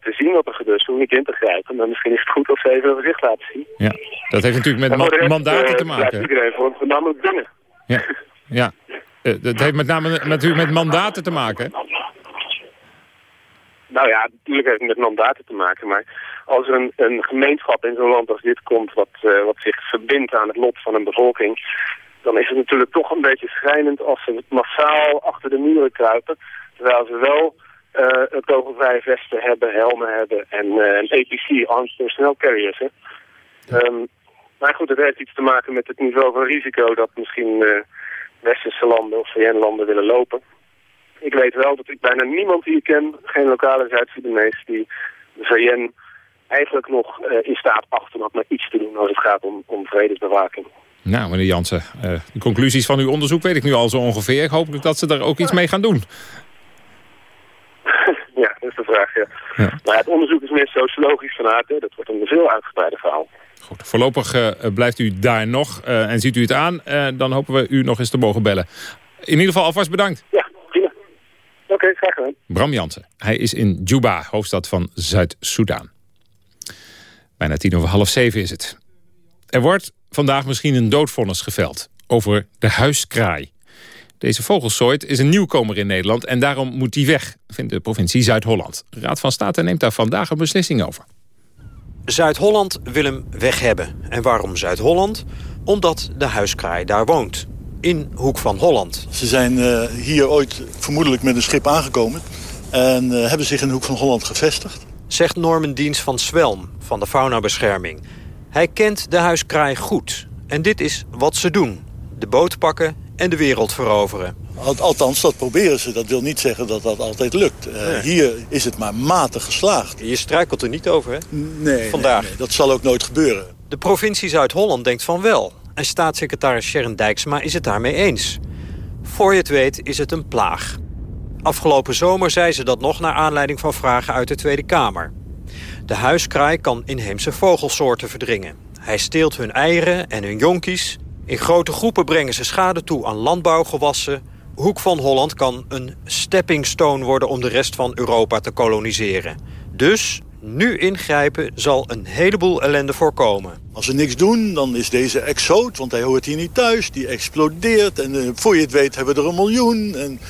te zien wat er gebeurt. Ze hoeven niet in te grijpen, maar misschien is het goed als ze even hun gezicht laten zien. Ja, dat heeft natuurlijk met de ma- mandaten te maken. iedereen voor, voornamelijk binnen. Ja, ja. Eh, dat heeft met name natuurlijk met mandaten te maken. Nou ja, natuurlijk heeft het met mandaten te maken, maar als er een, een gemeenschap in zo'n land als dit komt wat, eh, wat zich verbindt aan het lot van een bevolking, dan is het natuurlijk toch een beetje schrijnend als ze massaal achter de muren kruipen, terwijl ze wel eh kogelvrije vesten hebben, helmen hebben en een APC, Armed Personnel Carriers. Hè. Ehm, maar goed, het heeft iets te maken met het niveau van risico dat misschien westerse landen of VN-landen willen lopen. Ik weet wel dat ik bijna niemand hier ken, geen lokale Zuid-Sudanees, die de VN eigenlijk nog eh, in staat acht om wat maar iets te doen als het gaat om, om vredesbewaking. Nou, meneer Jansen, eh, de conclusies van uw onderzoek weet ik nu al zo ongeveer. Ik hoop dat ze daar ook iets mee gaan doen. ja, dat is de vraag, ja. Maar het onderzoek is meer sociologisch van aard, hè. dat wordt een veel uitgebreider verhaal. Voorlopig eh, blijft u daar nog eh, en ziet u het aan. eh, dan hopen we u nog eens te mogen bellen. In ieder geval alvast bedankt. Ja, prima. Oké, graag gedaan. Bram Jansen. Hij is in Juba, hoofdstad van Zuid-Soedan. Bijna tien over half zeven is het. Er wordt vandaag misschien een doodvonnis geveld over de huiskraai. Deze vogelsoort is een nieuwkomer in Nederland en daarom moet die weg, vindt de provincie Zuid-Holland. De Raad van State neemt daar vandaag een beslissing over. Zuid-Holland wil hem weg hebben. En waarom Zuid-Holland? Omdat de huiskraai daar woont. In Hoek van Holland. Ze zijn eh, hier ooit vermoedelijk met een schip aangekomen... en eh, hebben zich in Hoek van Holland gevestigd. Zegt Norman Diens van Swelm van de Faunabescherming. Hij kent de huiskraai goed. En dit is wat ze doen. De boot pakken en de wereld veroveren. Al- Althans, dat proberen ze. Dat wil niet zeggen dat dat altijd lukt. Eh, Nee. Hier is het maar matig geslaagd. Je struikelt er niet over, hè? Nee, Vandaag. nee, nee, dat zal ook nooit gebeuren. De provincie Zuid-Holland denkt van wel. En staatssecretaris Sharon Dijksma is het daarmee eens. Voor je het weet is het een plaag. Afgelopen zomer zei ze dat nog naar aanleiding van vragen uit de Tweede Kamer. De huiskraai kan inheemse vogelsoorten verdringen. Hij steelt hun eieren en hun jonkies. In grote groepen brengen ze schade toe aan landbouwgewassen. Hoek van Holland kan een stepping stone worden om de rest van Europa te koloniseren. Dus nu ingrijpen zal een heleboel ellende voorkomen. Als we niks doen, dan is deze exoot, want hij hoort hier niet thuis. Die explodeert en eh, voor je het weet hebben we er een miljoen. En...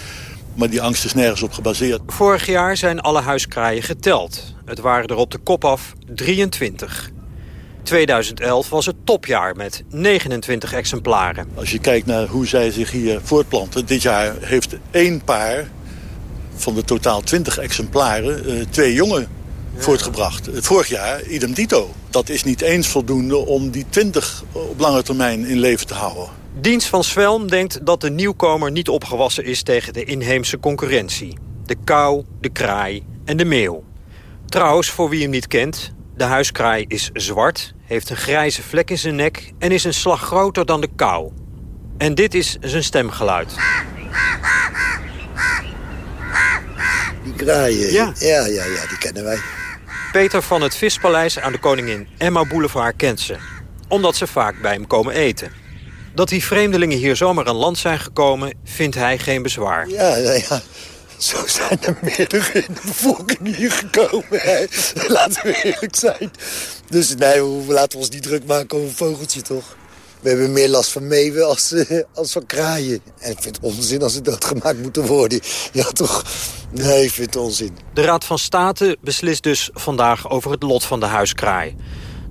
Maar die angst is nergens op gebaseerd. Vorig jaar zijn alle huiskraaien geteld. Het waren er op de kop af 23. 2011 was het topjaar met 29 exemplaren. Als je kijkt naar hoe zij zich hier voortplanten... dit jaar heeft één paar van de totaal 20 exemplaren eh, twee jongen voortgebracht. Eh, Vorig jaar idem dito. Dat is niet eens voldoende om die 20 op lange termijn in leven te houden. Dienst van Swelm denkt dat de nieuwkomer niet opgewassen is tegen de inheemse concurrentie. De kou, de kraai en de meeuw. Trouwens, voor wie hem niet kent, de huiskraai is zwart, heeft een grijze vlek in zijn nek en is een slag groter dan de kou. En dit is zijn stemgeluid. Die kraaien, Ja. ja. ja, ja, die kennen wij. Peter van het Vispaleis aan de Koningin Emma Boulevard kent ze. Omdat ze vaak bij hem komen eten. Dat die vreemdelingen hier zomaar aan land zijn gekomen, vindt hij geen bezwaar. Ja, ja, ja. Zo zijn er meerdere in de bevolking hier gekomen. Laten we eerlijk zijn. Dus nee, we laten we ons niet druk maken over een vogeltje, toch? We hebben meer last van meeuwen als, eh, als van kraaien. En ik vind het onzin als ze doodgemaakt moeten worden. Ja, toch? Nee, ik vind het onzin. De Raad van State beslist dus vandaag over het lot van de huiskraai.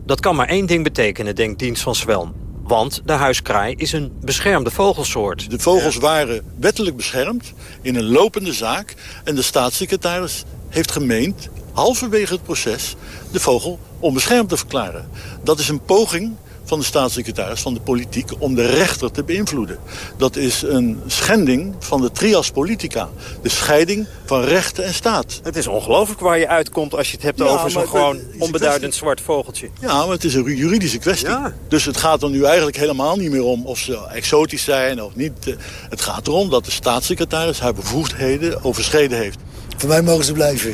Dat kan maar één ding betekenen, denkt Dienst van Zwelm. Want de huiskraai is een beschermde vogelsoort. De vogels waren wettelijk beschermd in een lopende zaak. En de staatssecretaris heeft gemeend, halverwege het proces, de vogel onbeschermd te verklaren. Dat is een poging van de staatssecretaris, van de politiek, om de rechter te beïnvloeden. Dat is een schending van de trias politica. De scheiding van rechten en staat. Het is ongelooflijk waar je uitkomt als je het hebt Ja, over zo'n gewoon onbeduidend zwart vogeltje. Ja, maar het is een juridische kwestie. Dus het gaat er nu eigenlijk helemaal niet meer om of ze exotisch zijn of niet. Eh, Het gaat erom dat de staatssecretaris haar bevoegdheden overschreden heeft. Voor mij mogen ze blijven.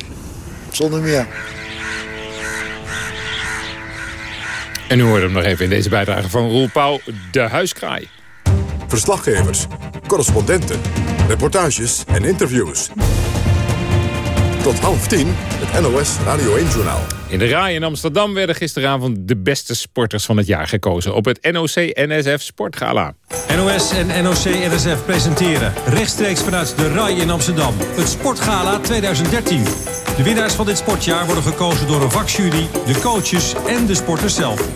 Zonder meer. En nu hoort hem nog even in deze bijdrage van Roel Pauw, de huiskraai. Verslaggevers, correspondenten, reportages en interviews. Tot half tien, het NOS Radio 1-journaal. In de RAI in Amsterdam werden gisteravond de beste sporters van het jaar gekozen... op het NOC-NSF Sportgala. NOS en NOC-NSF presenteren rechtstreeks vanuit de RAI in Amsterdam... het Sportgala 2013. De winnaars van dit sportjaar worden gekozen door een vakjury... de coaches en de sporters zelf.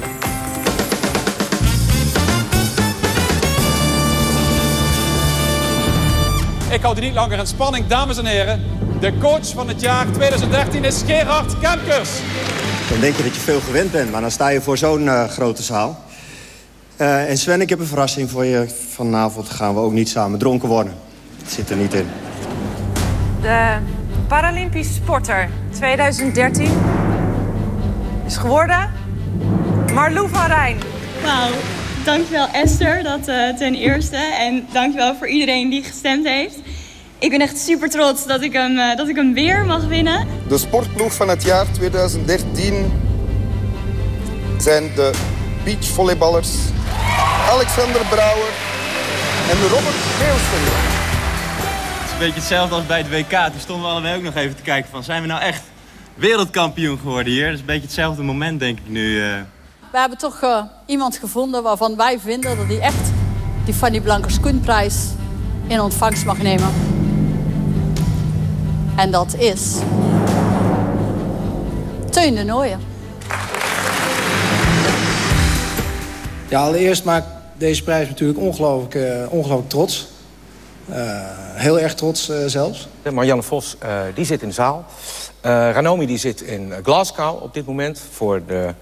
Ik houd u niet langer in spanning, dames en heren. De coach van het jaar 2013 is Gerard Kemkers. Dan denk je dat je veel gewend bent, maar dan sta je voor zo'n eh, grote zaal. Eh, en Sven, ik heb een verrassing voor je. Vanavond gaan we ook niet samen dronken worden. Het zit er niet in. De Paralympisch sporter 2013 is geworden Marlou van Rijn. Nou, dankjewel Esther, dat eh, ten eerste. En dankjewel voor iedereen die gestemd heeft. Ik ben echt super trots dat ik hem, eh, dat ik hem weer mag winnen. De sportploeg van het jaar 2013 zijn de beachvolleyballers Alexander Brouwer en Robert Geelsvender. Het is een beetje hetzelfde als bij het WK. Toen stonden we allebei ook nog even te kijken van... zijn we nou echt wereldkampioen geworden hier? Dat is een beetje hetzelfde moment, denk ik nu. Uh... We hebben toch uh, iemand gevonden waarvan wij vinden dat hij echt... die Fanny Blankers Koenprijs in ontvangst mag nemen. En dat is... Teun de Nooijen. Ja, allereerst maakt deze prijs natuurlijk ongelooflijk, uh, ongelooflijk trots. Uh, heel erg trots uh, zelfs. Marianne Vos die zit in de zaal. Ranomi die zit in Glasgow op dit moment... voor de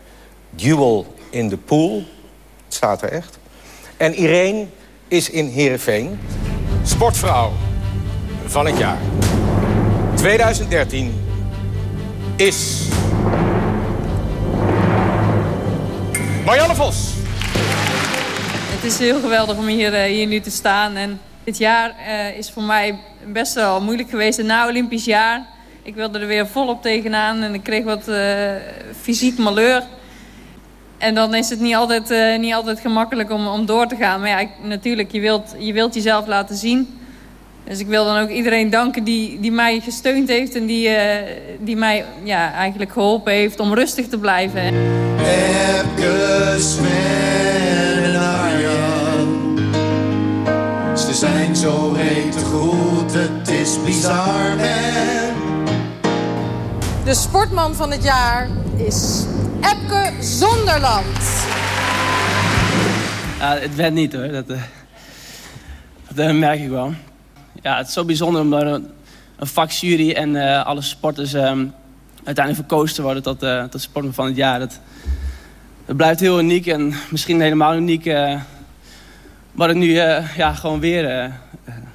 duel in de pool. Het staat er echt. En Irene is in Heerenveen. Sportvrouw van het jaar. 2013 is... Marianne Vos. Het is heel geweldig om hier, uh, hier nu te staan. En dit jaar uh, is voor mij best wel moeilijk geweest. Na-Olympisch jaar. Ik wilde er weer volop tegenaan en ik kreeg wat uh, fysiek malheur. En dan is het niet altijd, niet altijd gemakkelijk om, om door te gaan. Maar ja, natuurlijk, je wilt, je wilt jezelf laten zien. Dus ik wil dan ook iedereen danken die, die mij gesteund heeft... en die, die mij ja, eigenlijk geholpen heeft om rustig te blijven. Epke, ze zijn zo rete goed, het is bizar, man. De sportman van het jaar is Epke Zonderland. Ja, het werd niet hoor, dat, uh, dat uh, merk ik wel. Ja, het is zo bijzonder om een, een vakjury en uh, alle sporters um, uiteindelijk verkozen te worden tot, tot sportman van het jaar. Dat, dat blijft heel uniek en misschien helemaal uniek wat het nu uh, ja, gewoon weer uh,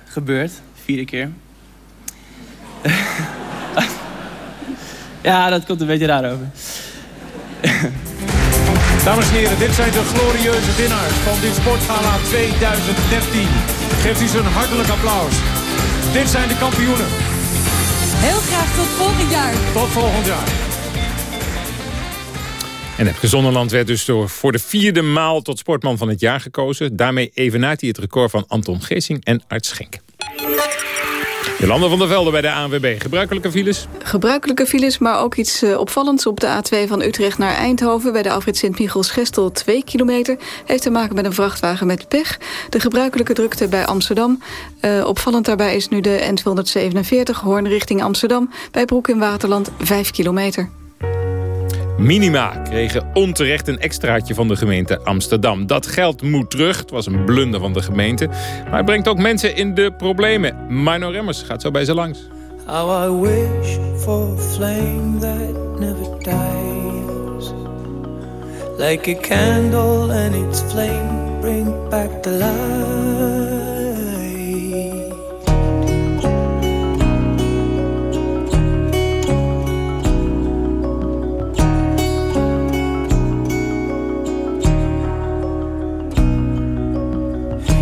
gebeurt. Vierde keer. ja, dat komt een beetje raar over. Dames en heren, dit zijn de glorieuze winnaars van dit Sportgala 2013. Geeft u ze een hartelijk applaus. Dit zijn de kampioenen. Heel graag tot volgend jaar. Tot volgend jaar. En Epke Zonderland werd dus door voor de vierde maal tot sportman van het jaar gekozen. Daarmee evenaart hij het record van Anton Geesing en Art Schenk. Jolanda van der Velde bij de ANWB. Gebruikelijke files? Gebruikelijke files, maar ook iets uh, opvallends. Op de A2 van Utrecht naar Eindhoven... bij de Alfred Sint-Michels-Gestel 2 kilometer... heeft te maken met een vrachtwagen met pech. De gebruikelijke drukte bij Amsterdam. Uh, opvallend daarbij is nu de N247 Hoorn richting Amsterdam... bij Broek in Waterland 5 kilometer. Minima kregen onterecht een extraatje van de gemeente Amsterdam. Dat geld moet terug. Het was een blunder van de gemeente. Maar het brengt ook mensen in de problemen. Mino Remmers gaat zo bij ze langs. I wish for flame that never dies Like a candle and its flame bring back the light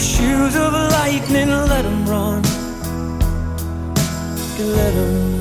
shoes of lightning, let them run. Let them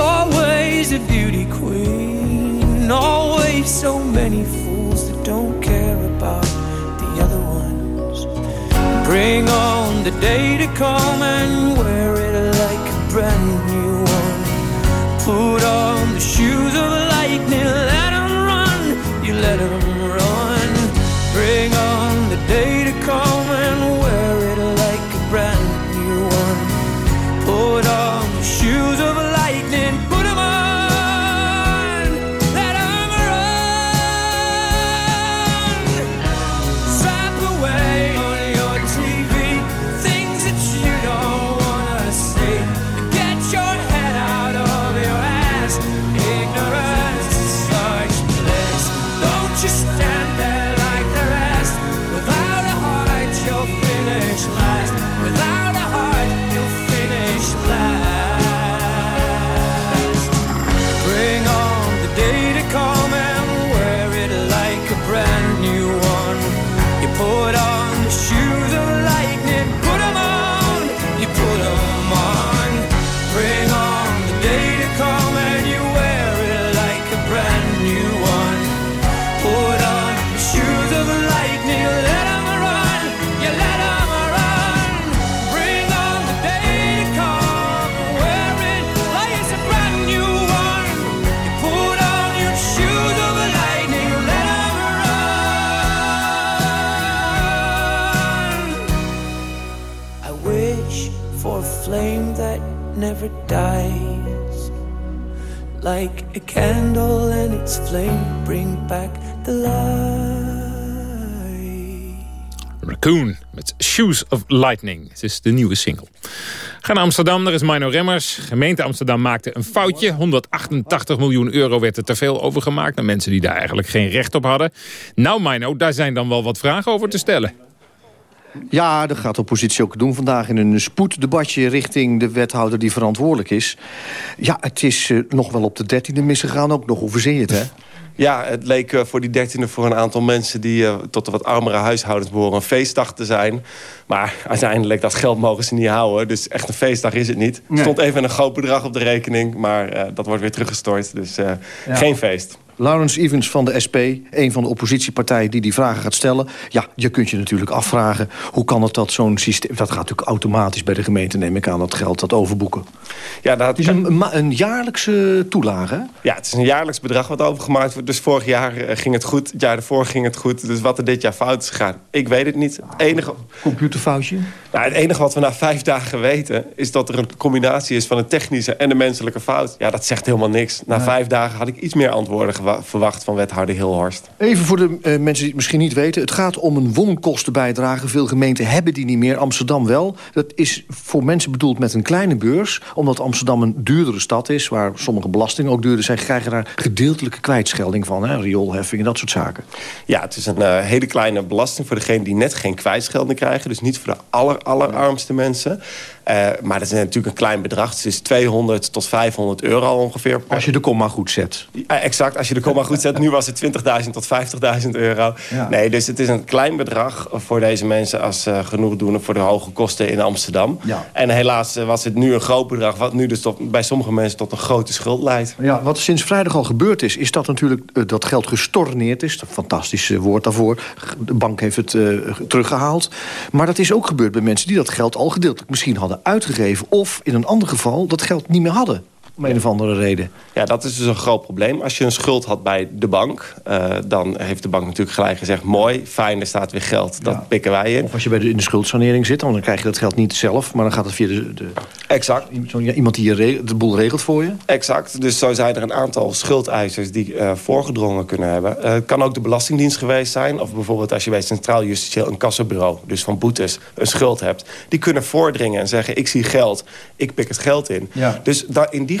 always a beauty queen. Always so many fools that don't care about the other ones. Bring on the day to come and dies. Like a candle and its flame bring back the light. Raccoon met Shoes of Lightning. Het is de nieuwe single. Ga naar Amsterdam, daar is Mino Remmers. Gemeente Amsterdam maakte een foutje. 188 miljoen euro werd er te veel overgemaakt... naar mensen die daar eigenlijk geen recht op hadden. Nou Mino, daar zijn dan wel wat vragen over te stellen. Ja, dat gaat de oppositie ook doen vandaag in een spoeddebatje richting de wethouder die verantwoordelijk is. Ja, het is eh, nog wel op de dertiende misgegaan ook nog. Je het, hè? Ja, het leek uh, voor die dertiende voor een aantal mensen... die uh, tot de wat armere huishoudens behoren een feestdag te zijn. Maar uiteindelijk, dat geld mogen ze niet houden. Dus echt een feestdag is het niet. Er Nee. stond even een groot bedrag op de rekening... maar dat wordt weer teruggestort, dus ja. geen feest. Lawrence Evans van de SP, een van de oppositiepartijen die die vragen gaat stellen. Ja, je kunt je natuurlijk afvragen, hoe kan het dat zo'n systeem... Dat gaat natuurlijk automatisch bij de gemeente, neem ik aan, dat geld, dat overboeken. Ja, dat het is een, een jaarlijkse toelage, hè? Ja, het is een jaarlijks bedrag wat overgemaakt wordt. Dus vorig jaar uh, ging het goed, het jaar ervoor ging het goed. Dus wat er dit jaar fout is gegaan, ik weet het niet. Het enige... Computerfoutje? Nou, het enige wat we na vijf dagen weten... is dat er een combinatie is van een technische en een menselijke fout. Ja, dat zegt helemaal niks. Na vijf dagen had ik iets meer antwoorden gewa- verwacht van wethouder Hilhorst. Even voor de uh, mensen die het misschien niet weten. Het gaat om een woningkostenbijdrage. Veel gemeenten hebben die niet meer. Amsterdam wel. Dat is voor mensen bedoeld met een kleine beurs. Omdat Amsterdam een duurdere stad is... waar sommige belastingen ook duurder zijn... krijgen daar gedeeltelijke kwijtschelding van. Hè? Rioolheffing en dat soort zaken. Ja, het is een uh, hele kleine belasting voor degenen die net geen kwijtschelding krijgen. Dus niet voor de aller, allerarmste mensen. Uh, maar dat is natuurlijk een klein bedrag. Het is 200 tot 500 euro ongeveer. Als je de komma goed zet. Exact, als je de komma goed zet. Nu was het 20.000 tot 50.000 euro. Ja. Nee, dus het is een klein bedrag voor deze mensen... als uh, genoeg doen voor de hoge kosten in Amsterdam. Ja. En helaas was het nu een groot bedrag... wat nu dus tot, bij sommige mensen tot een grote schuld leidt. Ja, wat sinds vrijdag al gebeurd is... is dat natuurlijk dat geld gestorneerd is. Een fantastisch woord daarvoor. De bank heeft het teruggehaald. Maar dat is ook gebeurd bij mensen die dat geld al gedeeltelijk misschien hadden uitgegeven... of in een ander geval dat geld niet meer hadden. Om een of andere reden. Ja, dat is dus een groot probleem. Als je een schuld had bij de bank... Uh, dan heeft de bank natuurlijk gelijk gezegd... mooi, fijn, er staat weer geld, dat ja. pikken wij in. Of als je bij de, in de schuldsanering zit... dan krijg je dat geld niet zelf... maar dan gaat het via de... de exact. Iemand die je de boel regelt voor je? Exact. Dus zo zijn er een aantal schuldeisers... die uh, voorgedrongen kunnen hebben. Uh, het kan ook de Belastingdienst geweest zijn... of bijvoorbeeld als je bij Centraal Justitieel een kassabureau... dus van boetes, een schuld hebt... die kunnen voordringen en zeggen... ik zie geld, ik pik het geld in. Ja. Dus daar, in die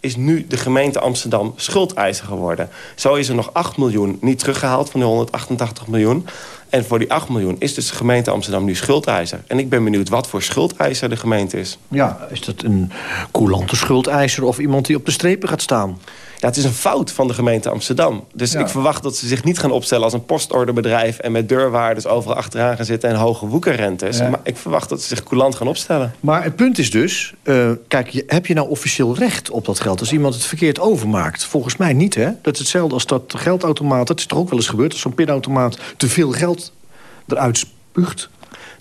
is nu de gemeente Amsterdam schuldeiser geworden. Zo is er nog 8 miljoen niet teruggehaald van de 188 miljoen. En voor die 8 miljoen is dus de gemeente Amsterdam nu schuldeiser. En ik ben benieuwd wat voor schuldeiser de gemeente is. Ja, is dat een coulante schuldeiser of iemand die op de strepen gaat staan? Ja, het is een fout van de gemeente Amsterdam. Dus ja. ik verwacht dat ze zich niet gaan opstellen als een postorderbedrijf... en met deurwaarders overal achteraan gaan zitten en hoge woekerrentes. Ja. Maar ik verwacht dat ze zich coulant gaan opstellen. Maar het punt is dus... Uh, kijk, heb je nou officieel recht op dat geld... als iemand het verkeerd overmaakt? Volgens mij niet, hè? Dat is hetzelfde als dat geldautomaat... dat is toch ook wel eens gebeurd... als zo'n pinautomaat te veel geld eruit spuugt...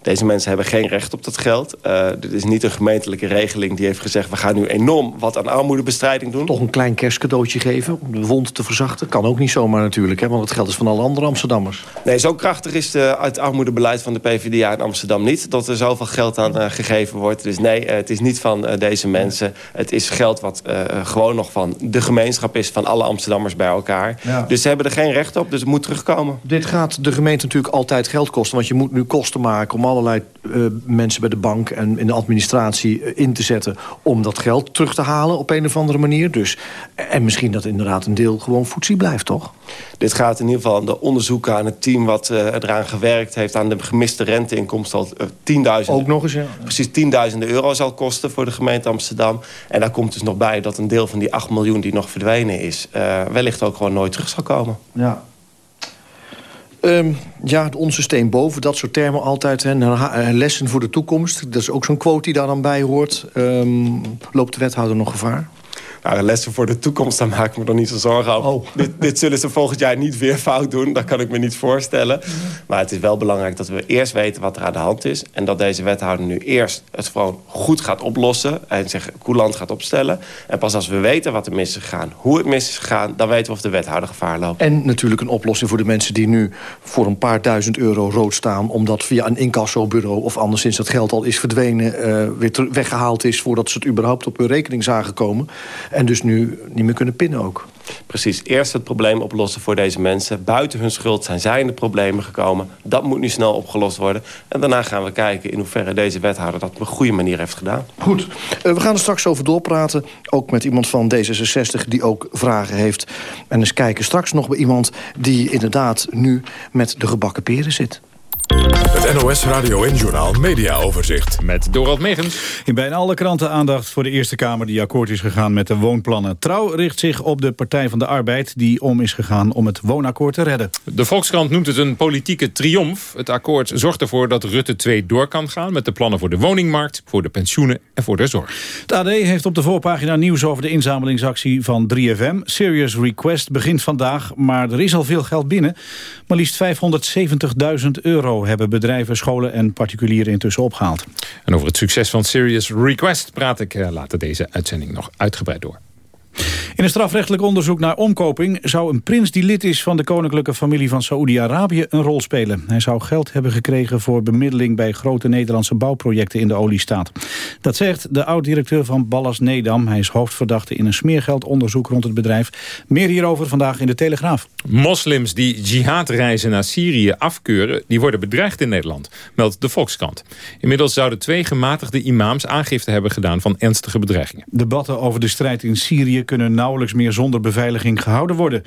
Deze mensen hebben geen recht op dat geld. Uh, dit is niet een gemeentelijke regeling die heeft gezegd... we gaan nu enorm wat aan armoedebestrijding doen. Toch een klein kerstcadeautje geven om de wond te verzachten? Kan ook niet zomaar natuurlijk, hè, want het geld is van alle andere Amsterdammers. Nee, zo krachtig is de, het armoedebeleid van de PvdA in Amsterdam niet... dat er zoveel geld aan uh, gegeven wordt. Dus nee, uh, het is niet van deze mensen. Het is geld wat gewoon nog van de gemeenschap is... van alle Amsterdammers bij elkaar. Ja. Dus ze hebben er geen recht op, dus het moet terugkomen. Dit gaat de gemeente natuurlijk altijd geld kosten... want je moet nu kosten maken om allerlei uh, mensen bij de bank en in de administratie uh, in te zetten... om dat geld terug te halen op een of andere manier. Dus, en misschien dat inderdaad een deel gewoon voetzie blijft, toch? Dit gaat in ieder geval aan de onderzoeken aan het team... wat uh, eraan gewerkt heeft aan de gemiste renteinkomsten... al uh, 10.000 Ook nog eens, ja. Precies 10.000 euro zal kosten voor de gemeente Amsterdam. En daar komt dus nog bij dat een deel van die 8 miljoen die nog verdwenen is... Wellicht ook gewoon nooit terug zal komen. Ja. Um, ja, onze steen boven, dat soort termen altijd. Hè. Lessen voor de toekomst, dat is ook zo'n quote die daar dan bij hoort. Um, loopt de wethouder nog gevaar? Lessen voor de toekomst, daar maak ik me nog niet zo zorgen over. Oh. Dit, dit zullen ze volgend jaar niet weer fout doen. Dat kan ik me niet voorstellen. Maar het is wel belangrijk dat we eerst weten wat er aan de hand is. En dat deze wethouder nu eerst het gewoon goed gaat oplossen. En zich coulant gaat opstellen. En pas als we weten wat er mis is gegaan, hoe het mis is gegaan... dan weten we of de wethouder gevaar loopt. En natuurlijk een oplossing voor de mensen die nu voor een paar duizend euro rood staan... omdat via een incassobureau of anderszins dat geld al is verdwenen... eh, weer weggehaald is voordat ze het überhaupt op hun rekening zagen komen. En dus nu niet meer kunnen pinnen ook. Precies, eerst het probleem oplossen voor deze mensen. Buiten hun schuld zijn zij in de problemen gekomen. Dat moet nu snel opgelost worden. En daarna gaan we kijken in hoeverre deze wethouder dat op een goede manier heeft gedaan. Goed, Eh, we gaan er straks over doorpraten. Ook met iemand van D66 die ook vragen heeft. En eens kijken straks nog bij iemand die inderdaad nu met de gebakken peren zit. Het NOS Radio en Journaal Media Overzicht. Met Dorald Megens. In bijna alle kranten aandacht voor de Eerste Kamer die akkoord is gegaan met de woonplannen. Trouw richt zich op de Partij van de Arbeid die om is gegaan om het woonakkoord te redden. De Volkskrant noemt het een politieke triomf. Het akkoord zorgt ervoor dat Rutte 2 door kan gaan... met de plannen voor de woningmarkt, voor de pensioenen en voor de zorg. Het AD heeft op de voorpagina nieuws over de inzamelingsactie van 3FM. Serious Request begint vandaag, maar er is al veel geld binnen. Maar liefst 570.000 euro hebben bedrijven, scholen en particulieren intussen opgehaald. En over het succes van Serious Request praat ik eh, later deze uitzending nog uitgebreid door. In een strafrechtelijk onderzoek naar omkoping... zou een prins die lid is van de koninklijke familie van Saoedi-Arabië een rol spelen. Hij zou geld hebben gekregen voor bemiddeling... bij grote Nederlandse bouwprojecten in de oliestaat. Dat zegt de oud-directeur van Ballas Nedam. Hij is hoofdverdachte in een smeergeldonderzoek rond het bedrijf. Meer hierover vandaag in de Telegraaf. Moslims die jihadreizen naar Syrië afkeuren... die worden bedreigd in Nederland, meldt de Volkskrant. Inmiddels zouden twee gematigde imams aangifte hebben gedaan... van ernstige bedreigingen. Debatten over de strijd in Syrië kunnen nauwelijks meer zonder beveiliging gehouden worden.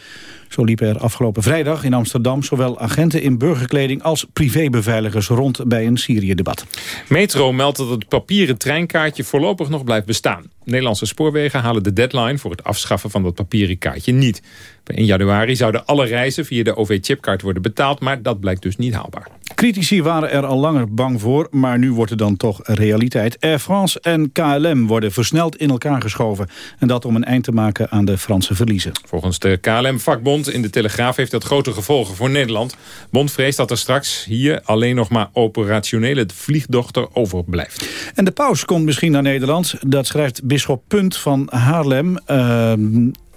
Zo liepen er afgelopen vrijdag in Amsterdam zowel agenten in burgerkleding als privébeveiligers rond bij een Syrië-debat. Metro meldt dat het papieren treinkaartje voorlopig nog blijft bestaan. Nederlandse spoorwegen halen de deadline voor het afschaffen van dat papieren kaartje niet. 1 januari zouden alle reizen via de OV-chipkaart worden betaald, maar dat blijkt dus niet haalbaar. Critici waren er al langer bang voor, maar nu wordt het dan toch realiteit. Air France en KLM worden versneld in elkaar geschoven. En dat om een eind te maken aan de Franse verliezen. Volgens de KLM-vakbond in de Telegraaf heeft dat grote gevolgen voor Nederland. Bond vreest dat er straks hier alleen nog maar operationele vliegdochter overblijft. En de paus komt misschien naar Nederland. Dat schrijft bisschop Punt van Haarlem eh,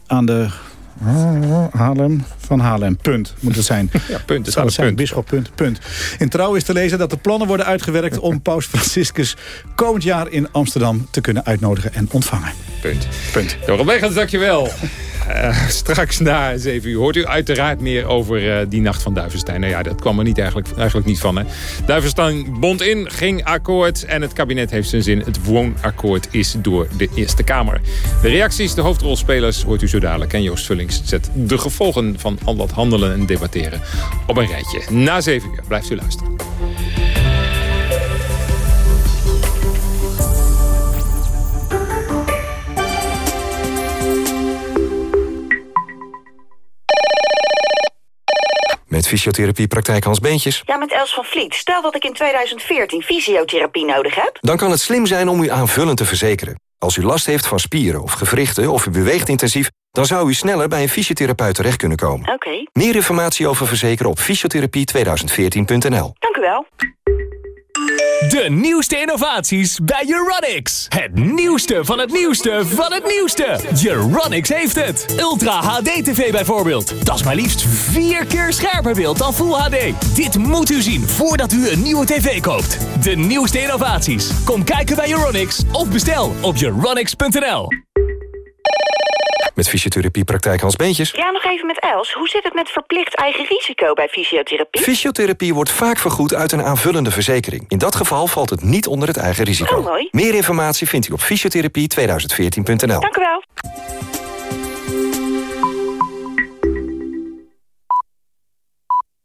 aan de... Haarlem van Haarlem, punt moet het zijn. Ja, punt, het Zou zijn, punt. bisschop punt, punt. In Trouw is te lezen dat de plannen worden uitgewerkt... om paus Franciscus komend jaar in Amsterdam te kunnen uitnodigen en ontvangen. Punt. Punt. Megens, dankjewel. Eh, straks na 7 uur hoort u uiteraard meer over eh, die nacht van Duivenstein. Nou ja, dat kwam er niet eigenlijk, eigenlijk niet van. Hè. Bond in, ging akkoord en het kabinet heeft zijn zin. Het woonakkoord is door de Eerste Kamer. De reacties, de hoofdrolspelers hoort u zo dadelijk. En Joost Vullings zet de gevolgen van al dat handelen en debatteren op een rijtje. Na 7 uur blijft u luisteren. Met fysiotherapie praktijk Hans Beentjes. Ja, met Els van Vliet. Stel dat ik in 2014 fysiotherapie nodig heb. Dan kan het slim zijn om u aanvullend te verzekeren. Als u last heeft van spieren of gewrichten of u beweegt intensief... dan zou u sneller bij een fysiotherapeut terecht kunnen komen. Oké, Meer informatie over verzekeren op fysiotherapie2014.nl. dank u wel. De nieuwste innovaties bij Euronics. Het nieuwste van het nieuwste van het nieuwste. Euronics heeft het. Ultra HD TV bijvoorbeeld. Dat is maar liefst vier keer scherper beeld dan Full HD. Dit moet u zien voordat u een nieuwe tv koopt. De nieuwste innovaties. Kom kijken bij Euronics of bestel op euronics.nl. Met fysiotherapie praktijk Hans Beentjes. Ja, nog even met Els. Hoe zit het met verplicht eigen risico bij fysiotherapie? Fysiotherapie wordt vaak vergoed uit een aanvullende verzekering. In dat geval valt het niet onder het eigen risico. Oh, mooi. Meer informatie vindt u op fysiotherapie2014.nl. Dank u wel.